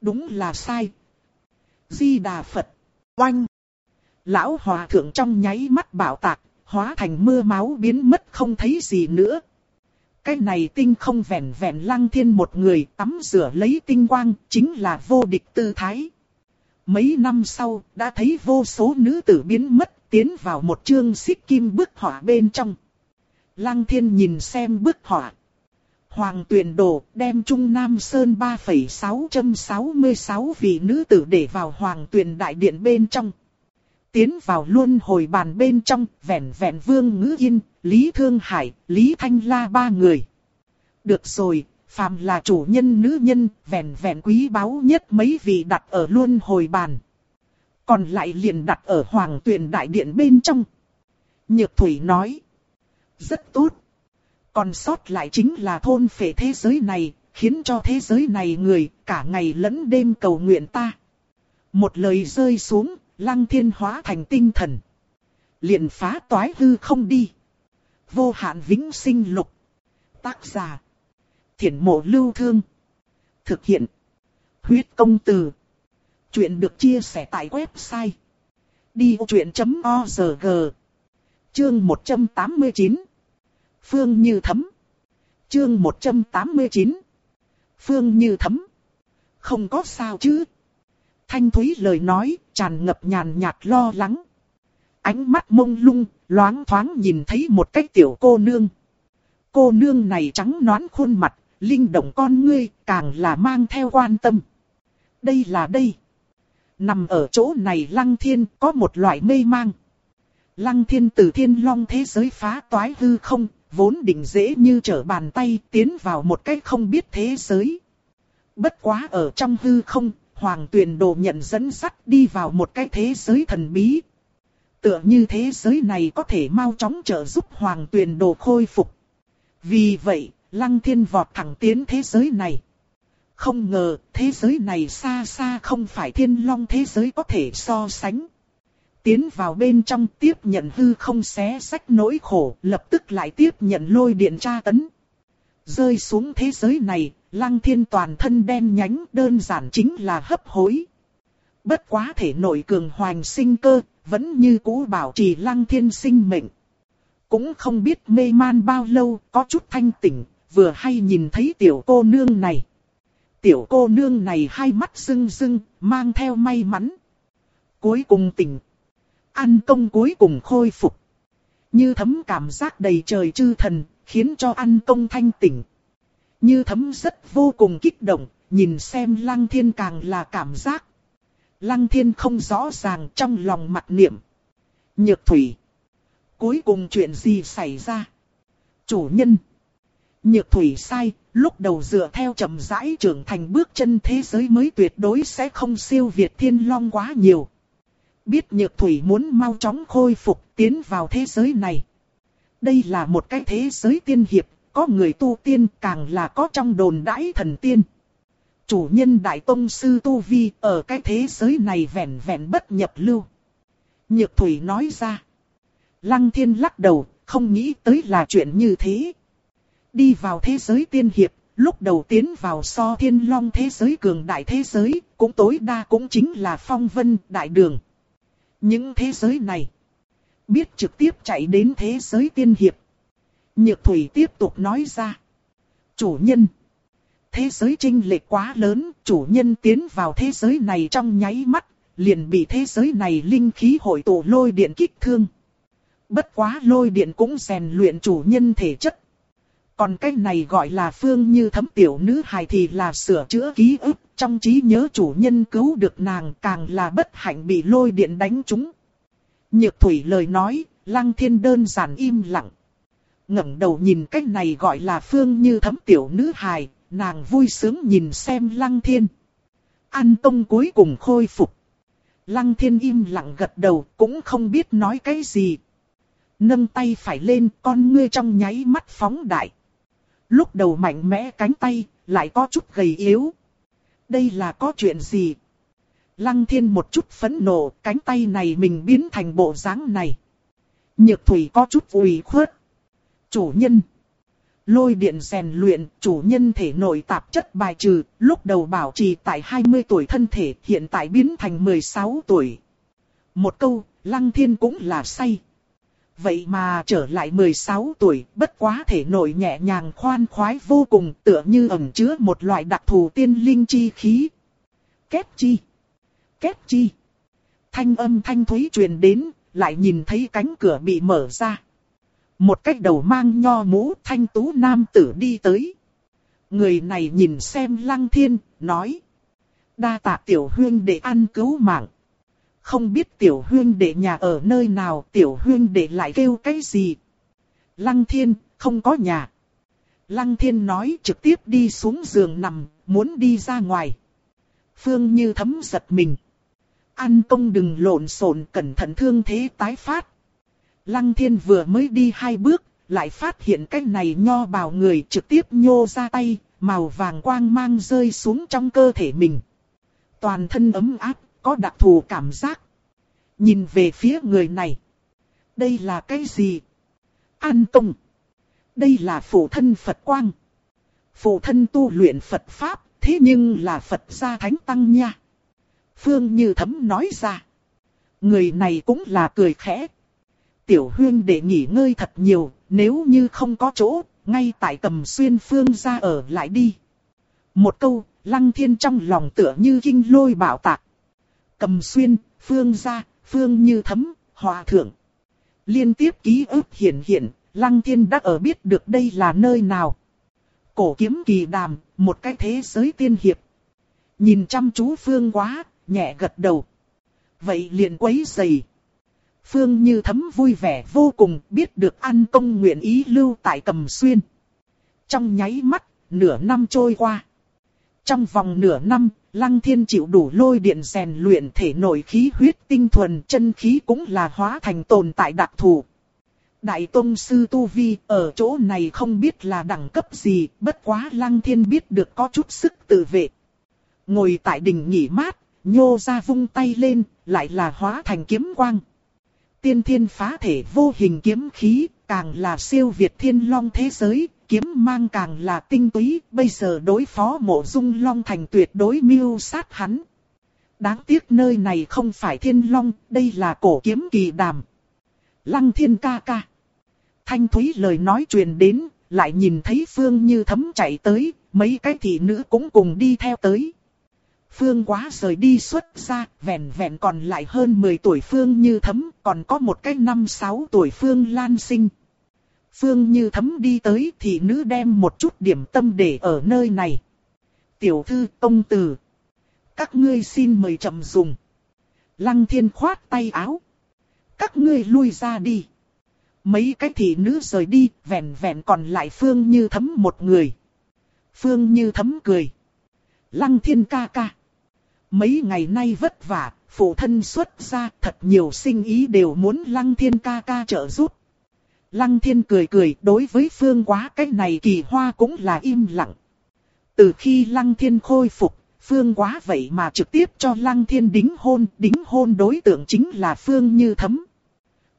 Đúng là sai. Di Đà Phật. Oanh. Lão hòa thượng trong nháy mắt bảo tạc, hóa thành mưa máu biến mất không thấy gì nữa. Cái này tinh không vẹn vẹn lăng thiên một người tắm rửa lấy tinh quang, chính là vô địch tư thái. Mấy năm sau, đã thấy vô số nữ tử biến mất, tiến vào một chương xích kim bức họa bên trong. Lăng thiên nhìn xem bức họa. Hoàng tuyển đồ đem Trung Nam Sơn 3,666 vị nữ tử để vào Hoàng tuyển đại điện bên trong. Tiến vào luôn hồi bàn bên trong, vẹn vẹn Vương Ngữ Yên, Lý Thương Hải, Lý Thanh La ba người. Được rồi, phàm là chủ nhân nữ nhân, vẹn vẹn quý báu nhất mấy vị đặt ở luôn hồi bàn. Còn lại liền đặt ở Hoàng tuyền đại điện bên trong. Nhược Thủy nói. Rất tốt. Còn sót lại chính là thôn phệ thế giới này, khiến cho thế giới này người cả ngày lẫn đêm cầu nguyện ta. Một lời rơi xuống, lăng thiên hóa thành tinh thần. liền phá toái hư không đi. Vô hạn vĩnh sinh lục. Tác giả. Thiển mộ lưu thương. Thực hiện. Huyết công từ. Chuyện được chia sẻ tại website. Đi chuyện.org Chương 189 Phương Như Thấm. Chương 189 Phương Như Thấm. Không có sao chứ. Thanh Thúy lời nói tràn ngập nhàn nhạt lo lắng. Ánh mắt mông lung, loáng thoáng nhìn thấy một cái tiểu cô nương. Cô nương này trắng nõn khuôn mặt, Linh động con ngươi càng là mang theo quan tâm. Đây là đây. Nằm ở chỗ này lăng thiên có một loại mê mang Lăng thiên từ thiên long thế giới phá toái hư không, vốn định dễ như trở bàn tay tiến vào một cách không biết thế giới. Bất quá ở trong hư không, hoàng tuyền đồ nhận dẫn sắt đi vào một cái thế giới thần bí. Tựa như thế giới này có thể mau chóng trợ giúp hoàng tuyền đồ khôi phục. Vì vậy, lăng thiên vọt thẳng tiến thế giới này. Không ngờ, thế giới này xa xa không phải thiên long thế giới có thể so sánh tiến vào bên trong tiếp nhận hư không xé sách nỗi khổ, lập tức lại tiếp nhận lôi điện tra tấn. Rơi xuống thế giới này, lăng thiên toàn thân đen nhánh đơn giản chính là hấp hối. Bất quá thể nội cường hoành sinh cơ, vẫn như cũ bảo trì lăng thiên sinh mệnh. Cũng không biết mê man bao lâu, có chút thanh tỉnh, vừa hay nhìn thấy tiểu cô nương này. Tiểu cô nương này hai mắt rưng rưng, mang theo may mắn. Cuối cùng tỉnh Ăn công cuối cùng khôi phục. Như thấm cảm giác đầy trời chư thần, khiến cho ăn công thanh tỉnh. Như thấm rất vô cùng kích động, nhìn xem lăng thiên càng là cảm giác. Lăng thiên không rõ ràng trong lòng mặt niệm. Nhược thủy. Cuối cùng chuyện gì xảy ra? Chủ nhân. Nhược thủy sai, lúc đầu dựa theo chậm rãi trưởng thành bước chân thế giới mới tuyệt đối sẽ không siêu việt thiên long quá nhiều biết nhược thủy muốn mau chóng khôi phục tiến vào thế giới này. Đây là một cái thế giới tiên hiệp, có người tu tiên càng là có trong đồn đãi thần tiên. Chủ nhân Đại Tông Sư Tu Vi ở cái thế giới này vẹn vẹn bất nhập lưu. Nhược thủy nói ra. Lăng thiên lắc đầu, không nghĩ tới là chuyện như thế. Đi vào thế giới tiên hiệp, lúc đầu tiến vào so thiên long thế giới cường đại thế giới, cũng tối đa cũng chính là phong vân đại đường. Những thế giới này, biết trực tiếp chạy đến thế giới tiên hiệp. Nhược thủy tiếp tục nói ra. Chủ nhân, thế giới trinh lệch quá lớn, chủ nhân tiến vào thế giới này trong nháy mắt, liền bị thế giới này linh khí hội tụ lôi điện kích thương. Bất quá lôi điện cũng rèn luyện chủ nhân thể chất. Còn cái này gọi là phương như thấm tiểu nữ hài thì là sửa chữa ký ức, trong trí nhớ chủ nhân cứu được nàng càng là bất hạnh bị lôi điện đánh trúng. Nhược thủy lời nói, lăng thiên đơn giản im lặng. ngẩng đầu nhìn cái này gọi là phương như thấm tiểu nữ hài, nàng vui sướng nhìn xem lăng thiên. An công cuối cùng khôi phục. Lăng thiên im lặng gật đầu cũng không biết nói cái gì. Nâng tay phải lên con ngươi trong nháy mắt phóng đại. Lúc đầu mạnh mẽ cánh tay, lại có chút gầy yếu. Đây là có chuyện gì? Lăng thiên một chút phẫn nộ, cánh tay này mình biến thành bộ dáng này. Nhược thủy có chút ủy khuất. Chủ nhân. Lôi điện rèn luyện, chủ nhân thể nội tạp chất bài trừ, lúc đầu bảo trì tại 20 tuổi thân thể, hiện tại biến thành 16 tuổi. Một câu, lăng thiên cũng là say. Vậy mà trở lại 16 tuổi, bất quá thể nội nhẹ nhàng khoan khoái vô cùng tựa như ẩn chứa một loại đặc thù tiên linh chi khí. Kết chi. Kết chi. Thanh âm thanh thúy truyền đến, lại nhìn thấy cánh cửa bị mở ra. Một cách đầu mang nho mũ thanh tú nam tử đi tới. Người này nhìn xem lăng thiên, nói. Đa tạ tiểu huyên để ăn cứu mạng. Không biết tiểu huyên đệ nhà ở nơi nào, tiểu huyên đệ lại kêu cái gì. Lăng thiên, không có nhà. Lăng thiên nói trực tiếp đi xuống giường nằm, muốn đi ra ngoài. Phương như thấm giật mình. Ăn công đừng lộn xộn cẩn thận thương thế tái phát. Lăng thiên vừa mới đi hai bước, lại phát hiện cái này nho bào người trực tiếp nhô ra tay, màu vàng quang mang rơi xuống trong cơ thể mình. Toàn thân ấm áp, có đặc thù cảm giác. Nhìn về phía người này. Đây là cái gì? An Tông. Đây là phụ thân Phật quang. Phụ thân tu luyện Phật Pháp, thế nhưng là Phật gia thánh tăng nha. Phương Như Thấm nói ra. Người này cũng là cười khẽ. Tiểu huyên để nghỉ ngơi thật nhiều, nếu như không có chỗ, ngay tại cầm xuyên phương ra ở lại đi. Một câu, lăng thiên trong lòng tựa như kinh lôi bảo tạc. Cầm xuyên, phương gia, phương như thấm, hòa thượng. Liên tiếp ký ức hiện hiện, lăng thiên đã ở biết được đây là nơi nào. Cổ kiếm kỳ đàm, một cái thế giới tiên hiệp. Nhìn chăm chú phương quá, nhẹ gật đầu. Vậy liền quấy dày. Phương Như Thấm vui vẻ vô cùng biết được An Công nguyện ý lưu tại Cầm Xuyên. Trong nháy mắt, nửa năm trôi qua. Trong vòng nửa năm, Lăng Thiên chịu đủ lôi điện rèn luyện thể nội khí huyết tinh thuần chân khí cũng là hóa thành tồn tại đặc thù. Đại Tông Sư Tu Vi ở chỗ này không biết là đẳng cấp gì, bất quá Lăng Thiên biết được có chút sức tự vệ. Ngồi tại đỉnh nghỉ mát, nhô ra vung tay lên, lại là hóa thành kiếm quang. Tiên thiên phá thể vô hình kiếm khí, càng là siêu việt thiên long thế giới, kiếm mang càng là tinh túy, bây giờ đối phó mộ dung long thành tuyệt đối mưu sát hắn. Đáng tiếc nơi này không phải thiên long, đây là cổ kiếm kỳ đàm. Lăng thiên ca ca. Thanh thúy lời nói truyền đến, lại nhìn thấy phương như thấm chạy tới, mấy cái thị nữ cũng cùng đi theo tới. Phương quá rời đi xuất ra, vẹn vẹn còn lại hơn 10 tuổi Phương như thấm, còn có một cái năm sáu tuổi Phương lan sinh. Phương như thấm đi tới thì nữ đem một chút điểm tâm để ở nơi này. Tiểu thư công tử. Các ngươi xin mời chậm dùng. Lăng thiên khoát tay áo. Các ngươi lui ra đi. Mấy cái thị nữ rời đi, vẹn vẹn còn lại Phương như thấm một người. Phương như thấm cười. Lăng thiên ca ca. Mấy ngày nay vất vả, phụ thân xuất ra thật nhiều sinh ý đều muốn lăng thiên ca ca trợ giúp. Lăng thiên cười cười đối với phương quá cái này kỳ hoa cũng là im lặng. Từ khi lăng thiên khôi phục, phương quá vậy mà trực tiếp cho lăng thiên đính hôn, đính hôn đối tượng chính là phương như thấm.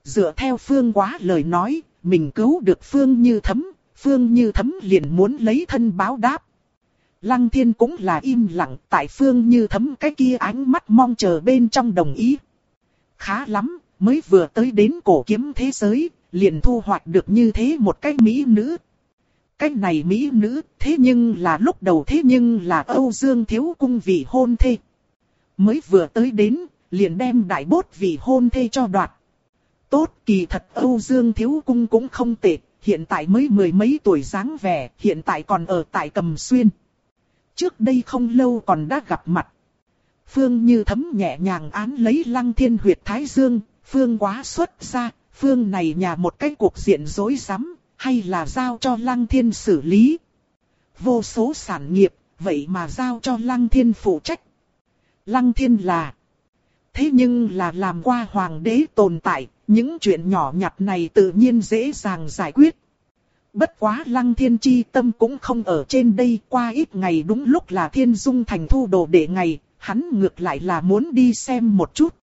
Dựa theo phương quá lời nói, mình cứu được phương như thấm, phương như thấm liền muốn lấy thân báo đáp. Lăng thiên cũng là im lặng tại phương như thấm cái kia ánh mắt mong chờ bên trong đồng ý. Khá lắm, mới vừa tới đến cổ kiếm thế giới, liền thu hoạch được như thế một cái mỹ nữ. Cái này mỹ nữ, thế nhưng là lúc đầu thế nhưng là Âu Dương Thiếu Cung vì hôn thê. Mới vừa tới đến, liền đem đại bốt vì hôn thê cho đoạt. Tốt kỳ thật Âu Dương Thiếu Cung cũng không tệ, hiện tại mới mười mấy tuổi dáng vẻ, hiện tại còn ở tại Cầm Xuyên trước đây không lâu còn đã gặp mặt. Phương như thấm nhẹ nhàng án lấy lăng thiên huyệt thái dương, phương quá xuất ra, phương này nhà một cái cuộc diện rối rắm, hay là giao cho lăng thiên xử lý. Vô số sản nghiệp, vậy mà giao cho lăng thiên phụ trách. Lăng thiên là... Thế nhưng là làm qua hoàng đế tồn tại, những chuyện nhỏ nhặt này tự nhiên dễ dàng giải quyết. Bất quá lăng thiên chi tâm cũng không ở trên đây qua ít ngày đúng lúc là thiên dung thành thu đồ để ngày, hắn ngược lại là muốn đi xem một chút.